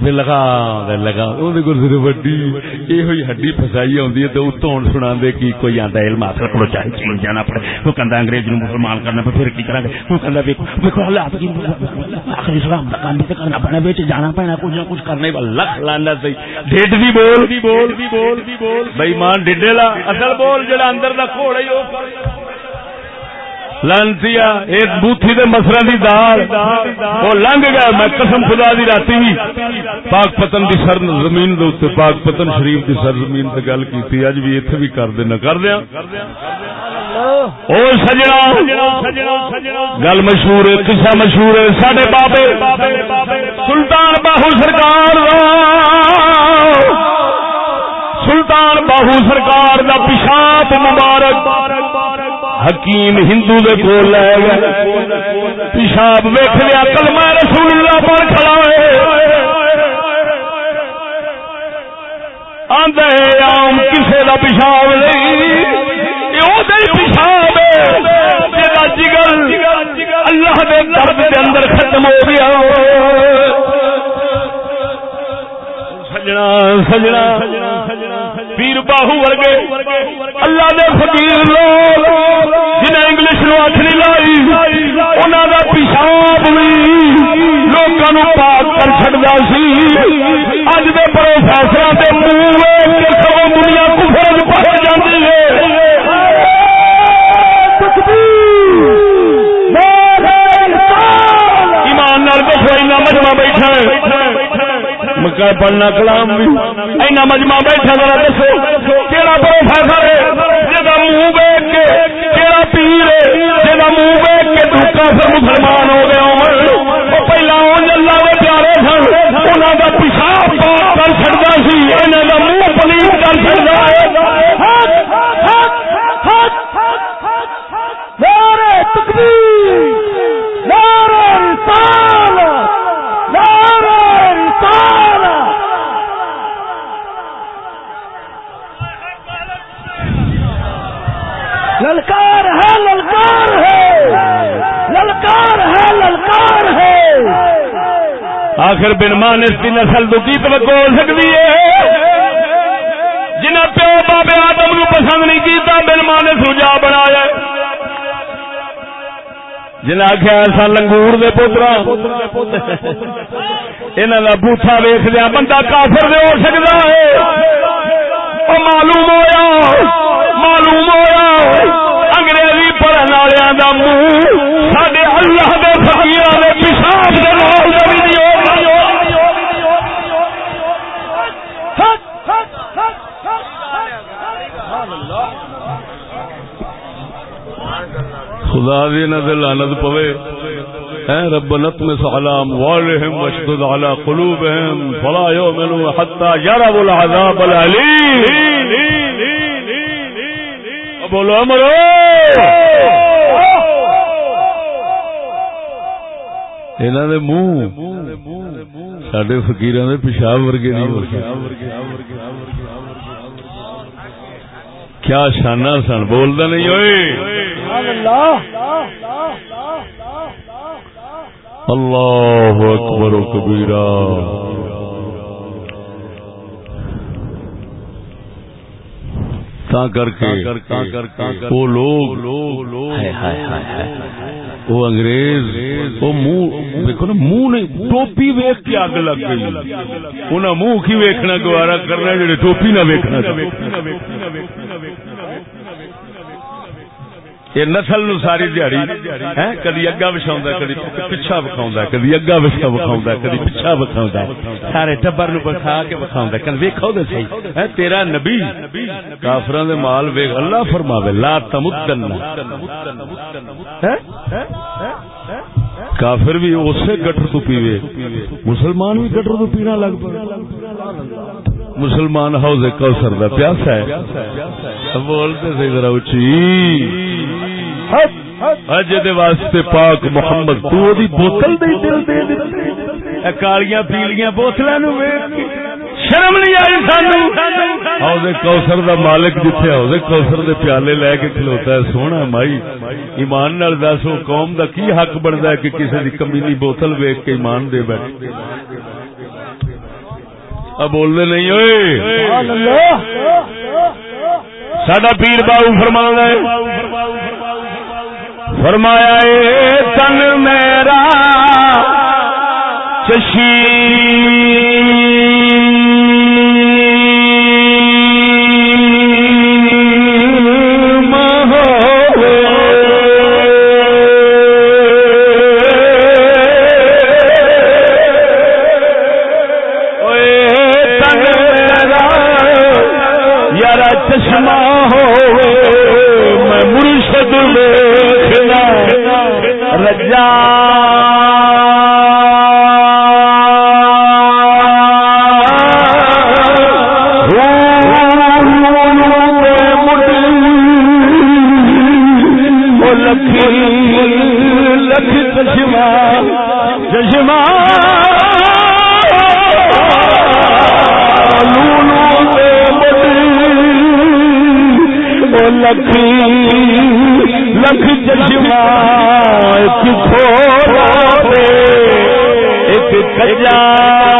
لگا لگا صرف جی ہڈی یہ ہڈی فسائی آدھی ہے تو اتوں سنا کی کوئی آتا علم حاصل کرو، چاہے چین جانا پڑے۔ وہ کہ انگریز نو مسلمان کرنا پھر کی کرا گے وہ کہ حالات مطلب۔ آخری سلام کام بھی کرنا پڑنا بچ جانا پڑنا، کچھ نہ کچھ کرنے والا لکھ لانا سی۔ ڈیڈ بھی بول بھی بول بھی بول بھی بول۔ بھائی مان ڈیڈے لا، اصل بول جڑا اندر دا کھوڑا ہی وہ لانتی ایک بوتھی دے مسرا دی دال، وہ لنگ گیا، میں قسم خدا دی راتی بھی پاک پتن دی سر زمین دے اتنے پاک پتن شریف دی سر زمین تے گل کی اج بھی اتنے بھی کر دینا کر دیا۔ گل مشہور ہے، قصہ مشہور ہے سڈے بابے، سلطان باہو سرکار سلطان باہو سرکار دا پیشاب مبارک۔ حکیم ہندو دے کول لے گئے۔ پیشاب ویخ لیا کلمہ رسول اللہ پر کھڑا آدھے آم کسے دا پیشاب نہیں پیشاب جگر اللہ دے درد دے اندر ختم ہو گیا۔ سجنا سجنا سجنا۔ پیر باہو ورگے۔ اللہ دے فقیر لوگ جنہیں انگلش نو ہاتھ نہیں لائی انہوں کا پیشاب بھی لوگوں پاک کر چڑتا سی۔ اج دے پروفیسر کے منہ دنیا کفر وچ پڑ جاتی ہے۔ ایمان نال دسو مجمع بیٹھا ہے۔ مکہ پڑھنا کلام بھی۔ اینا مجمع بیٹھا ذرا دسو، کیڑا پروفیسر ہے جدا منہ بیٹھ کے، کیڑا پیر ہے؟ جدا منہ آخر بن مانس کی نسل دکھی تو ہو سکتی ہے؟ جنہیں پیو بابے آدم نو پسند نہیں کیتا، بن مانس رجا بنایا جن آخیا ایسا لنگور دے پوترا انہوں کا بوٹا ویخ لیا، بندہ کافر دے ہو سکتا ہے۔ معلوم ہوا معلوم ہوا انگریزی پڑھنے والوں کا منہ سڈے اللہ کے فکیر کے پیشاب کے خدا دی نہ لعنت پوے۔ اے رب، نطمس على اموالهم واشدد على قلوبهم فلا يؤمنوا حتى يروا العذاب الالم بولو امرو انہاں دے منہ ساڈے فقیراں دے پیشاب ورگے نہیں ہو کیا شانہ سن؟ بولدا نہیں ہوئے۔ اللہ۔ اکبر و کبیرہ۔ کر کے وہ لوگ وہ انگریز وہ منہ دیکھو نا منہ نہیں ٹوپی ویک کے اگ لگ گئی۔ انہیں منہ کی ویکنا گوارا کرنا جڑے ٹوپی نہ ویکنا یہ نسل نو ساری دیہڑی کدی اگا بچھا کدی پچھا بکھا کدی اگا بچھا بکھا کدی پچھا بکھا سارے ٹبر نو بکھا کے بکھا کل ویکو تو صحیح؟ تیرا نبی کافر دے مال ویگ اللہ فرماوے، لا تمدن۔ کافر بھی اسے گٹر تو پیوے، مسلمان بھی گٹر تو پینا لگ پڑے مسلمان ہاؤس کوثر دا پیاسا ہے۔ بولتے سے ذرا اچھی اج دے واسطے پاک محمد تو دی بوتل دے دل دے دے کالیاں پیلیاں بوتلاں نو شرم نہیں آئی سانو؟ حوض کوثر دا مالک جتھے حوض کوثر دے پیالے لے کے کھلوتا ہے سونا مائی ایمان نال دس قوم دا کی حق بندا ہے کہ کسی دی کمینی بوتل ویکھ کے ایمان دے بیٹھے اب بولنے نہیں ہوئے سڈا پیر باؤ فرما ہے۔ فرمایا تن میرا چشی قربان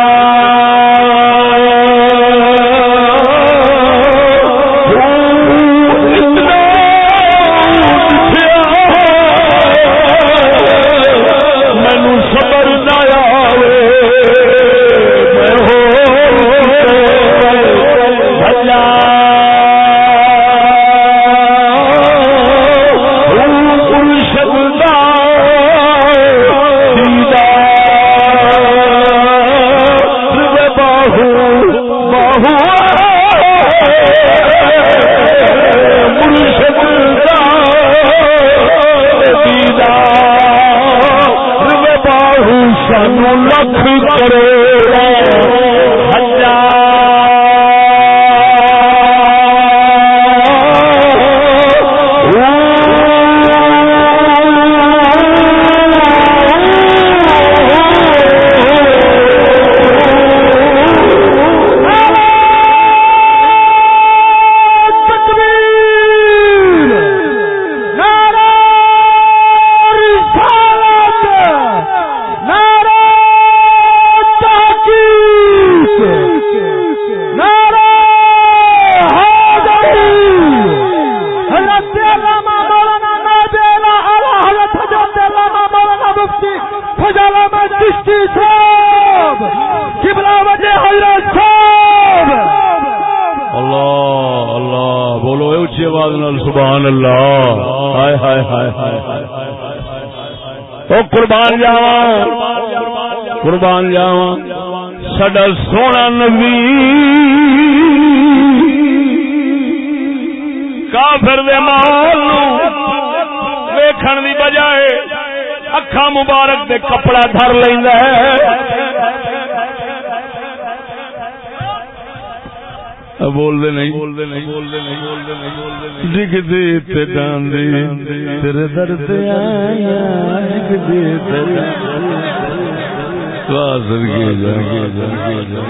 در آیا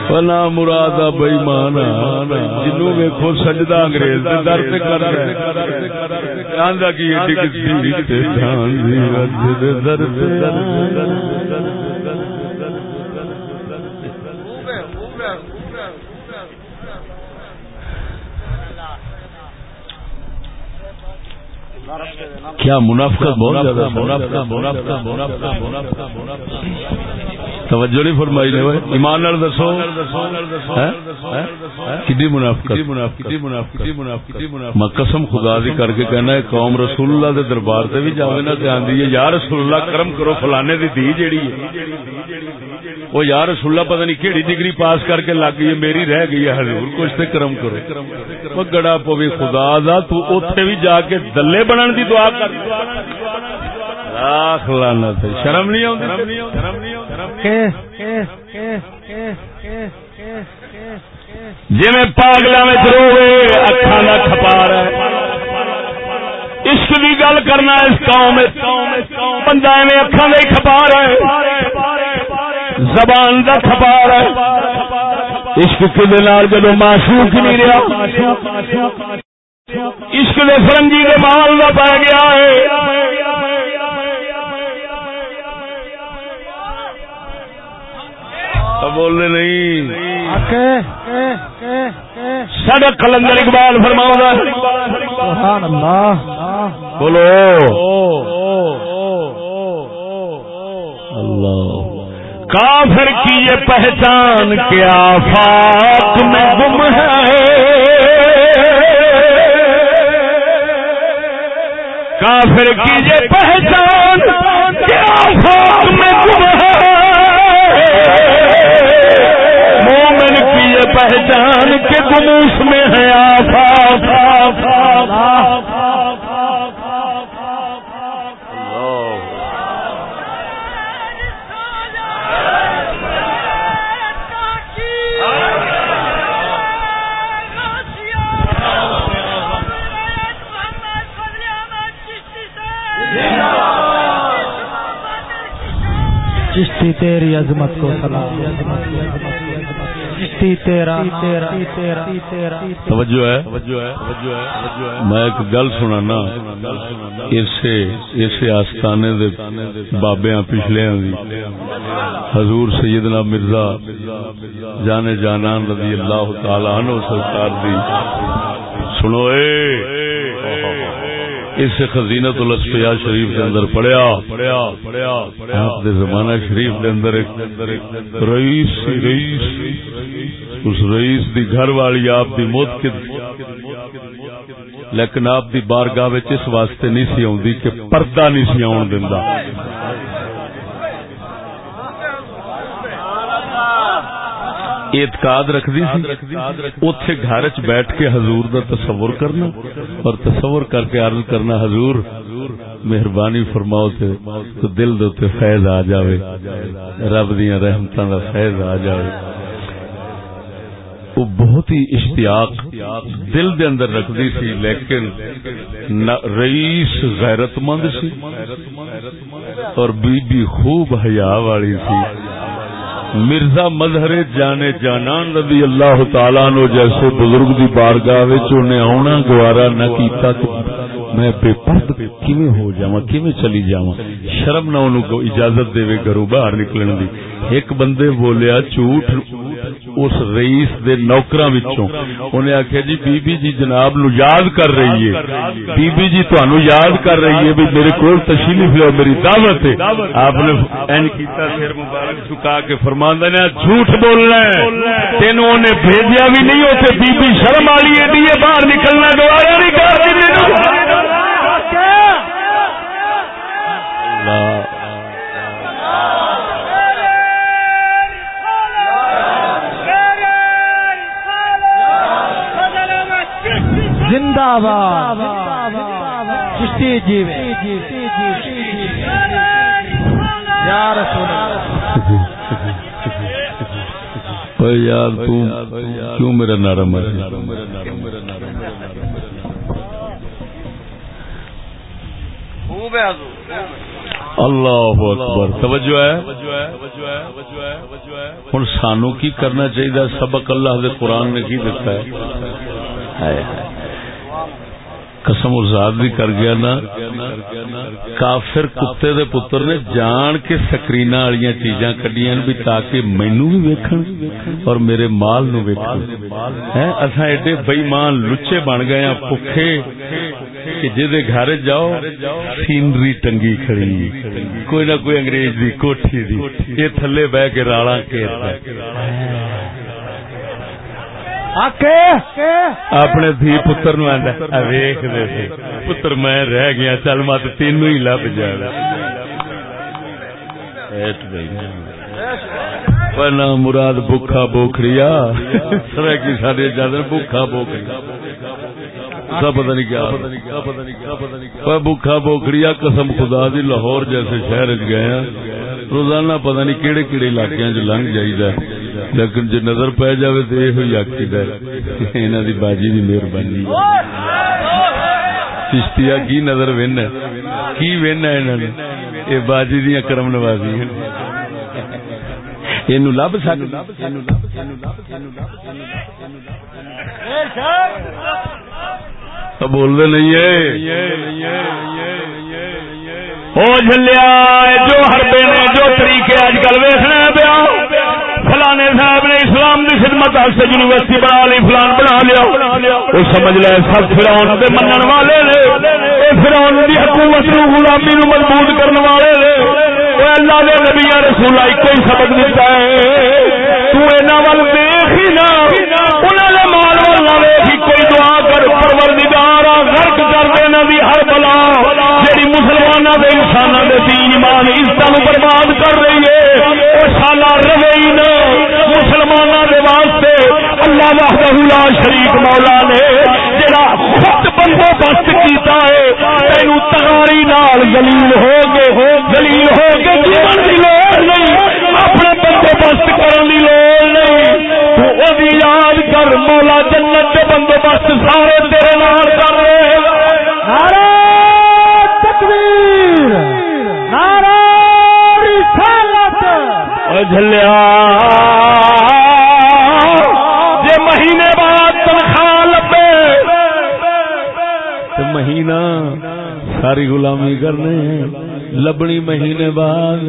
دے مراد بئی مانا جنوں ویکھو سجدہ انگریز دے در تے کر آندا کی تے دے در تے۔ آیا کیا منافقت بہت زیادہ منافقت منافقت منافقت منافقت منافقت۔ توجہ نہیں فرمائی نے ایمان نال دسو۔ کڈی منافقت؟ میں قسم خدا دی کر کے کہنا ہے قوم رسول اللہ دے دربار تے بھی جاوے نا تے آندی ہے یا رسول اللہ کرم کرو فلانے دی دھی جیڑی ہے۔ وہ یا رسول اللہ پتہ نہیں کیڑی ڈگری پاس کر کے لگ گئی ہے میری رہ گئی ہے حضور کچھ تے کرم کرو۔ وہ گڑا پوی خدا دا تو اوتھے بھی جا کے دلے بنن دی دعا کر۔ لعنت شرم نہیں جی میں پاگلا میں روے اکھا کا کھپار ہے۔ عشق کی گل کرنا اس قوم بندہ میں اکھا کا کھپار ہے۔ زبان کا کھپار ہے۔ عشق کے جب معشوق نہیں رہا۔ عشق دے فرنگی کے مال کا پی گیا ہے۔ بولنے نہیں۔ سڑک کلندر اقبال فرماؤں بولو اللہ۔ کافر کی یہ پہچان کیا فاق میں گم ہے۔ کافر کی یہ پہچان کیا فاق میں پہچان کے گموس میں ہے چشتی تیری عظمت کو سلام۔ توجہ ہے؟ میں ایک گل سنانا۔ اسے اسے آستانے دے بابیاں پچھلے دی حضور سیدنا مرزا جانے جانان رضی اللہ تعالی عنہ سرکار دی۔ سنو اے۔ اس خزینت الاسفیا شریف کے اندر پڑھیا۔ آپ نے زمانہ شریف کے اندر ایک رئیس رئیس۔ اس رئیس دی گھر والی آپ دی موت کے لیکن آپ دی بارگاہ اس واسطے نہیں سی آؤں کہ پردہ نہیں سی آن دیندا۔ اعتقاد رکھدی سی، اوتھے گھر چ بیٹھ کے حضور دا تصور کرنا اور تصور کر کے عرض کرنا، حضور، مہربانی فرماؤ تے تو دل دے تے فیض آ جاوے، رب دیاں رحمتاں دا فیض آ جاوے۔ وہ بہت ہی اشتیاق دل دے اندر رکھدی سی، لیکن رئیس غیرت مند سی اور بی بی خوب حیا والی سی۔ مرزا مظہر جانے جانان رضی اللہ تعالی نو جیسے بزرگ دی بارگاہ انہیں آنا گوارا نہ کیتا کہ میں بے پرد کیویں ہو جاواں، کیویں چلی جاواں؟ شرم نہ انہوں اجازت دے گھروں باہر نکلن دی۔ ایک بندے بولیا، جھوٹ اس رئیس دے نوکراں وچوں۔ انہیں آخیا جی بی بی جی جناب نو یاد کر رہی ہے۔ بی بی جی تانوں یاد کر رہی ہے بھی میرے کول تشریف لو میری دعوت ہے۔ آپ نے این کیتا، سر مبارک جھکا کے فرماندا نے، جھوٹ بولنا ہے۔ تینوں نے بھیجیا بھی نہیں ہوتے بی بی شرم والی ہے باہر نکلنا، گوارا نہیں کر زندہ باد چشتی جی یار یار کیوں میرا ہے اللہ اکبر۔ توجہ ہے؟ ہوں سانو کی کرنا چاہیے سبق اللہ دے قرآن نے کی دیتا ہے؟ قسم ازاد بھی کر گیا نا. کافر کتے دے پتر نے جان کے سکرین والی چیزاں کڈیاں بھی تاکہ مینو بھی ویکھن اور میرے مال نو ویکھن۔ اصا ایڈے بئیمان لچے بن گئے ہیں بھوکھے کہ جہے گھر جاؤ، سینری ٹنگی کھڑی۔ کوئی نہ کوئی انگریز دی، کوٹھی دی۔ یہ تھلے بہ کے رالا اپنے دھی پتر نو ویخ دے پتر میں رہ گیا، چل مت تین ہی لب جائے مراد بکھا بوکھڑیا سر کی سارے جادر بکھا بوکھڑیا پتا نہیں کیا بکھا بوکھڑیا قسم خدا دی لاہور جیسے شہر گیا روزانہ پتا نہیں کہڑے کہڑے علاقے چ لنگ جائیدا لیکن جی نظر پی جائے تو یہ آخی انہوں دی باجی دی مہربانی چشتیا کی نظر ون کی ون ہے انہوں نے یہ باجی دیا کرم نوازی یہ لب سک بولتے نہیں ہو جلیا جو ہربے نے جو طریقے اج کل ویسنا پیا. فلانے صاحب نے اسلام کی خدمت یونیورسٹی بنا لی، فلان بنا لیا. وہ سمجھ لے سب فراؤن کے من والے نے. فراؤن کی حکومت نو غلامی نو مضبوط کرنے والے نے. وہ اللہ نے نبیا رسول ایک ہی سبق دیتا ہے. تو اینا وال دیکھ ہی نہ. انہوں نے مال وال نہ ویکھ کوئی دعا کر پروردگار غرق کر دینا دی ہر بلا، جیڑی مسلمانوں دے انسانوں دے دین، ایمان عزت برباد کر رہی ہے وہ سالہ روے ہی نہ۔ مسلمانوں دے واسطے اللہ وحدہ لا شریک مولا نے جڑا خود بندوبست کیتا ہے، تینو تغاری نال ذلیل ہو گئے ذلیل ہو کے جیون دی لوڑ نہیں، اپنے بندوبست کرن دی لوڑ کر مولا جنت دے بندوبست سارے تیرے نال کر رہے نعرہ تکبیر نعرہ رسالت۔ او جھلیا مہینے بعد تنخواہ لبے۔ مہینہ ساری غلامی کرنے لبنی مہینے بعد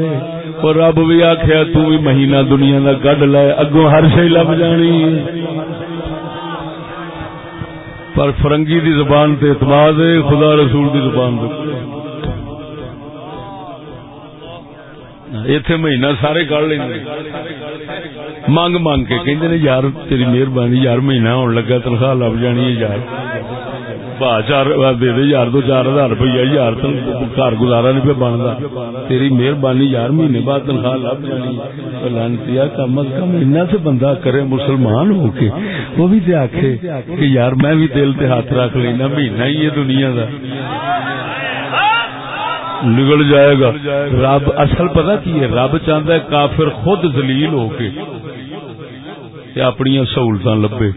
اور رب بھی آخیا بھی مہینہ دنیا کا کڈ لے اگوں ہر شہ لب جانی پر فرنگی دی زبان تے اعتماد ہے، خدا رسول دی زبان تے۔ ایتھے مہینہ سارے کر لیں مانگ مانگ کے کہ یار تیری مہربانی، یار مہینہ ہونے لگا، تنخواہ لب جانی ہے، یار۔ چار دے دے یار دو چار ہزار روپیہ یار گھر گزارا نہیں پہ بنتا تیری مہربانی یار مہینے بعد تنخواہ لب جانی لانتی کم از کم اینا سے بندہ کرے مسلمان ہو کے وہ بھی تے آخے کہ یار میں بھی دل تے ہاتھ رکھ لینا مہینہ ہی ہے دنیا کا نگل جائے گا رب اصل پتا کی ہے رب چاہتا ہے کافر خود زلیل ہو کے اپنی سہولت لبے۔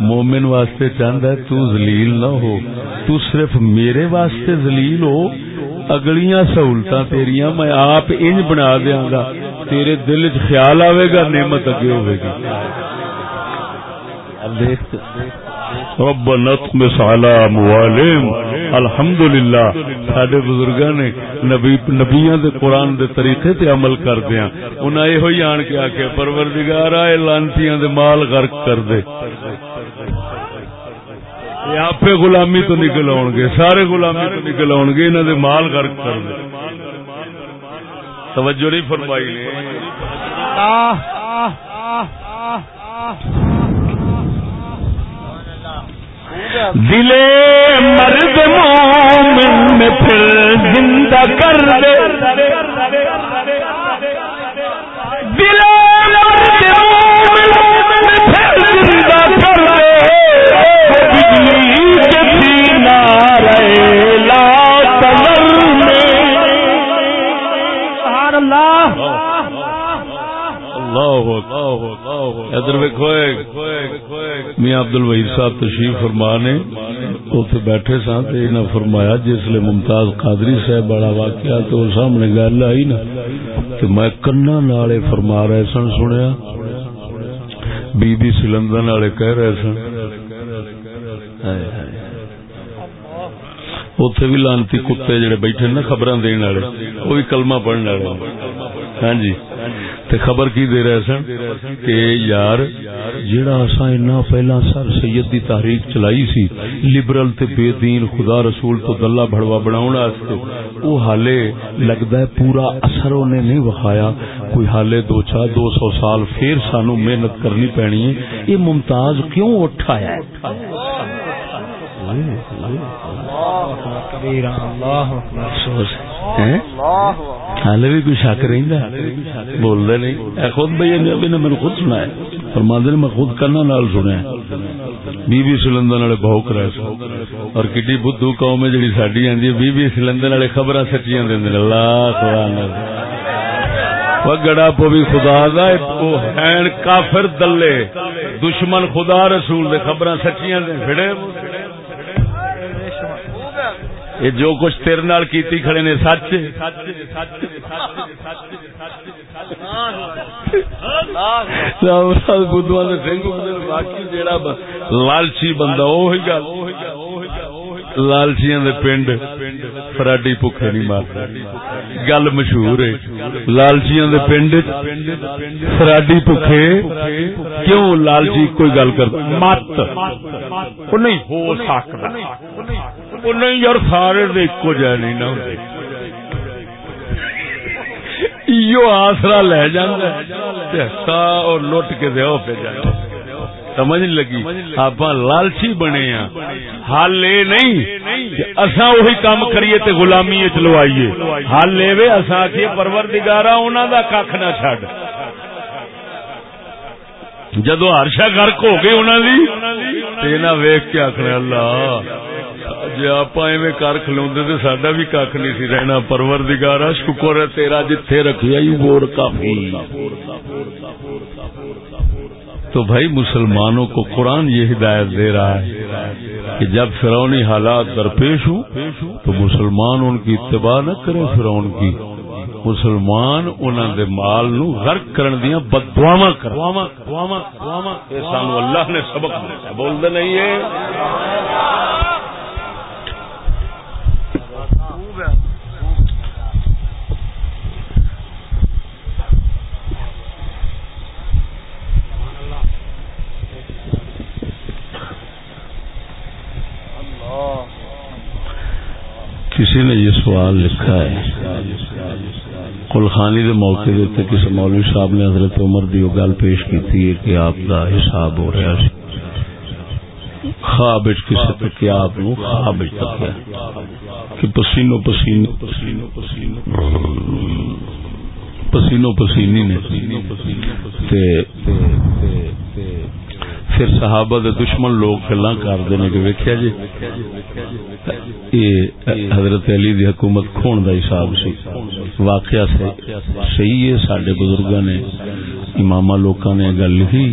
مومن واسطے چاہتا ہے تو زلیل نہ ہو۔ تو صرف میرے واسطے زلیل ہو۔ اگلیاں سہولت تیریاں میں آپ انج بنا دیا گا۔ تیرے دل چ خیال آئے گا، نعمت اگے ہوئے گی۔ رب نطمس على موالیم الحمدللہ. ساڈے بزرگاں نے نبی نبیاں دے قرآن دے طریقے تے عمل کردے ہیں انہاں ایہو ہی آن کے آکھیا پروردگار اے لانتیاں دے مال غرق کر دے۔ یہاں پہ غلامی تو نکل آن گے، سارے غلامی تو نکل آن گے، انہاں دے مال غرق کر دے۔ توجہ نہیں فرمائی نے۔ دل مرد مومن میں پھر زندہ کر دے۔ دل مرد مومن میں پھر زندہ کر دے۔ بجلی کے رہے لا تذر میں۔ سبحان اللہ۔ ادھر میاں عبد الوحید صاحب تشریف فرما نے اتنے بیٹھے سن فرمایا، جس لیے ممتاز قادری صاحب بڑا واقعہ تو سامنے گل آئی نا کہ میں کنا نالے فرما رہے سن، سنیا۔ بی بی سلندر والے کہہ رہے سن۔ اتے بھی لانتی کتے جڑے بیٹھے نا خبر دن والے وہ بھی کلمہ پڑھنے والے۔ ہاں جی۔ تے خبر کی دے رہے سن کہ یار، جیڑا اساں انہاں پہلا سر سید دی تحریک چلائی سی، لبرل تے بے دین خدا رسول تو دلہ بھڑوا بناون واسطے، او حالے لگدا ہے پورا اثر انہیں نہیں وکھایا۔ کوئی حالے دو چار، دو سو سال پھر سانو محنت کرنی پینی ہے۔ یہ ممتاز کیوں اٹھایا ہے؟ اللہ اکبر اللہ اکبر ہال بھی کوئی شک رہتا بول رہے نہیں۔ خود بھائی نے میرے خود سنا ہے۔ فرماندے نے میں خود کرنا نال سنیا بی بی سلندر والے بہو کرا اور کڈی بدھو قوم ہے جڑی ساڈی آندی بی بی سلندر والے خبراں سچیاں دیندے اللہ۔ خدا گڑا پوی خدا دا او ہین کافر دلے۔ دشمن خدا رسول دے خبراں سچیاں دے۔ پھڑے یہ جو کچھ تیر نال کیتی کھڑے نے سچ۔ لالچی بندہ لالچیاں پنڈ، فراڈی بکے نہیں مارتا گل مشہور ہے۔ لالچیاں پنڈ فراڈی بکے کیوں لالچی کوئی گل کر مت۔ نہیں ہو سکتا۔ وہ نہیں یار، سارے ایک جہ نہیں نہ آسرا لے جا اور لٹ کے دے پہ جائے۔ سمجھ لگی؟ آپ لالچی بنے ہاں۔ حال یہ نہیں اصا وہی کام کریے تے غلامی چلوائیے حال لے اصا آخیے پرور دگارا انہوں کا کھ نہ چڈ جدو ہرشا گرک ہو گئی انہوں کی ویخ کے آخر اللہ۔ جی آپ ایویں کر کلو تو سڈا بھی کھ نہیں سی رہنا پرور دگارا شکر ہے تیرا جتھے رکھیا گور کافی تو بھائی مسلمانوں کو قرآن یہ ہدایت دے رہا ہے کہ جب فرونی حالات درپیش ہوں تو مسلمان ان کی اتباع نہ کرے فرون کی مسلمان انہوں دے مال نو غرق کرن دیا بدواما کر سانو اللہ نے سبق بول دے نہیں ہے کسی نے یہ سوال لکھا ہے۔ کلخانی کے موقع دیتے کسی مولوی صاحب نے حضرت عمر دی گل پیش کی تھی کہ آپ کا حساب ہو رہا سی خواب کسی تک کیا آپ خواب تک کہ پسینو پسینو پسینو پسینو پسینو پسینی نے پھر صحابہ دے دشمن لوگ گلا کرتے ہیں کہ ویکیا جی یہ حضرت علی دی حکومت کھون دا حساب سی۔ واقعہ سے صحیح ہے سڈے بزرگ نے امام لوکاں نے گل لکھی۔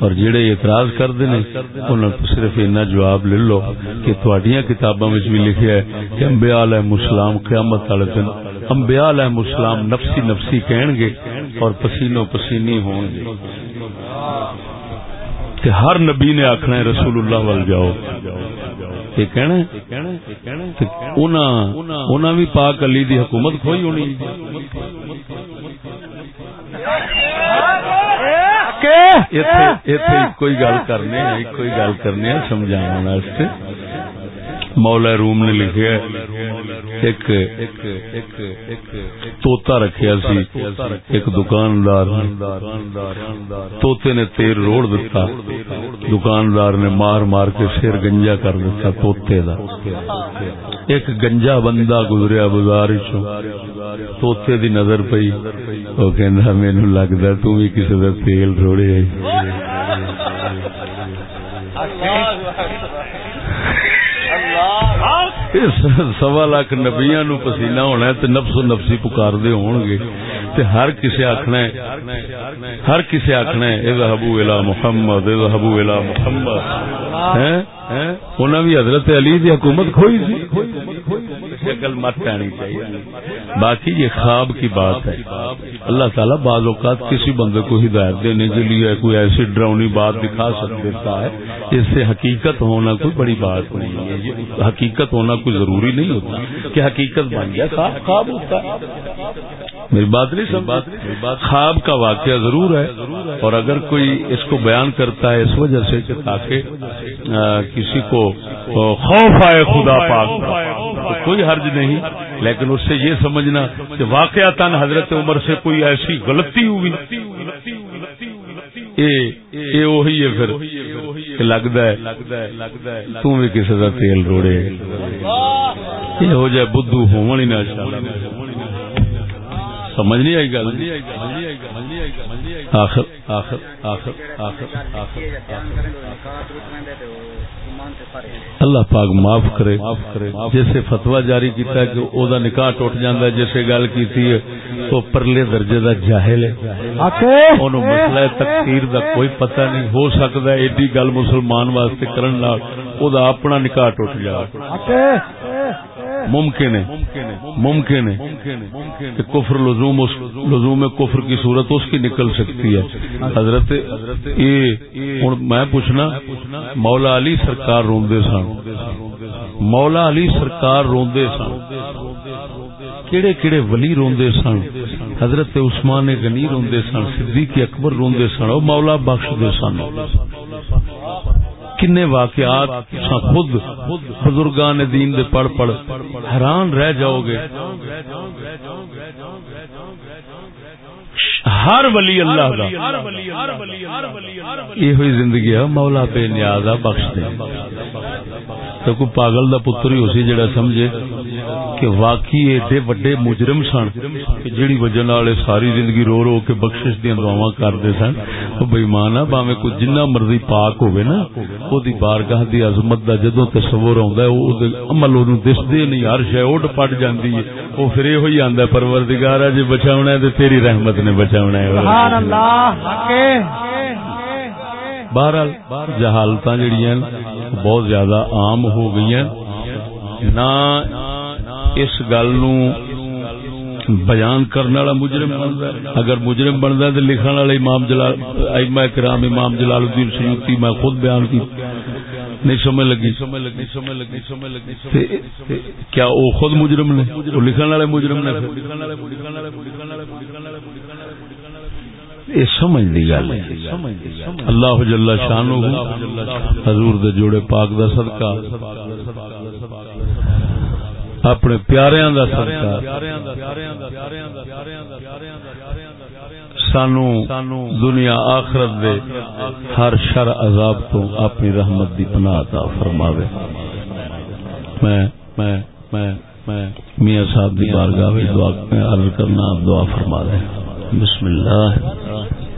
اور جڑے اعتراض کرتے ہیں انہوں نے صرف اتنا جواب لے لو کہ تھوڑیاں کتاباں وچ بھی لکھیا ہے کہ انبیاء علیہ السلام قیامت والے دن انبیاء علیہ السلام نفسی نفسی کہیں گے اور پسینو پسینی ہوں گے کہ ہر نبی نے آخنا ہے رسول اللہ وال جاؤ۔ کہنا بھی پاک علی دی حکومت کھوئی ہونی۔ کوئی گل کرنے کوئی گل کرنے سمجھا مولا روم نے لکھا ایک توتا رکھیا سی، ایک دکاندار توتے نے تیر روڑ دیتا دکاندار نے مار مار کے سر گنجا کر دیتا توتے دا۔ ایک گنجا بندہ گزریا بازار توتے دی نظر پئی وہ کہندا، مینوں لگدا تو بھی کسی دا تیل روڑے سوا لاکھ نبیا نو پسینہ ہونا ہے نفس و نفسی پکار دے ہون گے تے ہر کسے آخنا ہے، ہر کسے آخنا ہے اے حبو الا محمد اے حبو الا محمد انہوں بھی حضرت علی دی حکومت کھوئی سی شکل مت آنی چاہیے۔ باقی یہ خواب کی بات ہے۔ اللہ تعالیٰ بعض اوقات کسی بندے کو ہدایت دینے کے لیے کوئی ایسی ڈراؤنی بات دکھا سکتا ہے۔ اس سے حقیقت ہونا کوئی بڑی بات نہیں ہے۔ حقیقت ہونا کوئی ضروری نہیں ہوتا کہ حقیقت بن گیا خواب ہوتا ہے۔ میری بات نہیں سب خواب کا واقعہ ضرور ہے اور اگر کوئی اس کو بیان کرتا ہے اس وجہ سے کہ تاکہ کسی کو خوف آئے خدا پاک تو کوئی حرج نہیں۔ لیکن اس سے یہ سمجھنا کہ واقعہ تن حضرت عمر سے کوئی ایسی غلطی ہوئی۔ وہی ہے پھر لگتا ہے بھی کسی کا تیل روڑے۔ یہ ہو جائے بدھو نہ سمجھ نہیں آئی گل جی؟ آخر آخر آخر آخر آخر۔ اللہ پاک معاف کرے۔ جیسے فتوا جاری کیتا ہے کہ او دا نکاح ٹوٹ جاندہ ہے، جیسے گل کیتی ہے، تو پرلے درجے دا جاہل ہے۔ انہوں مسئلہ تقسیر دا کوئی پتہ نہیں، ہو سکتا ہے ایڈی گل مسلمان واسطے کرن لا او دا اپنا نکاح ٹوٹ جائے ممکن ہے ممکن ہے۔ کہ کفر لزوم اس لزوم کفر کی صورت اس کی نکل سکتی ہے. حضرت میں پوچھنا مولا علی سرکار روندے سن. مولا علی سرکار روندے سن. کیڑے کیڑے ولی روندے سن؟ حضرت عثمان غنی روندے سن صدیق اکبر روندے سن مولا بخش دے سن. کنے واقعات خود بزرگان دین دے پڑھ پڑھ حیران رہ جاؤ گے۔ ہر ولی اللہ دا۔ یہ ہوئی زندگی ہے، مولا بے نیازا بخش دے۔ تو کوئی پاگل دا پتر ہی اسی جڑا سمجھے کہ واقعی ایڈے وڈے مجرم سن جڑی وجہ نال ساری زندگی رو رو کے بخشش دیا دعوا کرتے سن وہ بےمان آ باوے کوئی جنہ مرضی پاک ہوئے نا وہ بارگاہ دی عظمت دا جدو تصور آ عمل وہ دستے نہیں، ہر شہ اڈ پٹ جاتی ہے۔ وہ پھر یہ آتا پروردگار جی بچاؤنا ہے تے تیری رحمت نے بچاؤنا ہے۔ سبحان اللہ، حق بہرحال جہالت جہیا بہت زیادہ عام ہو گئی نہ اس گل بیان کرنے والا مجرم بنتا اگر مجرم بنتا ہے تو لکھن والا امام جلال، ائمہ کرام امام جلال الدین سیوتی میں خود بیان کی۔ نہیں سمجھ لگی۔ سمجھ لگی سمجھ لگی سمجھ لگی کیا وہ خود مجرم نے؟ لکھن والے مجرم نے یہ سمجھ دی گل اللہ جل شان حضور دے جوڑے پاک دا صدقہ، اپنے پیاریاں دا صدقہ۔ سانو دنیا آخرت دے ہر شر عذاب تو اپنی رحمت دی پناہ عطا فرماوے۔ میں میں میں میاں صاحب دی بارگاہ میں دعا عرض کرنا دعا فرما دیں بسم اللہ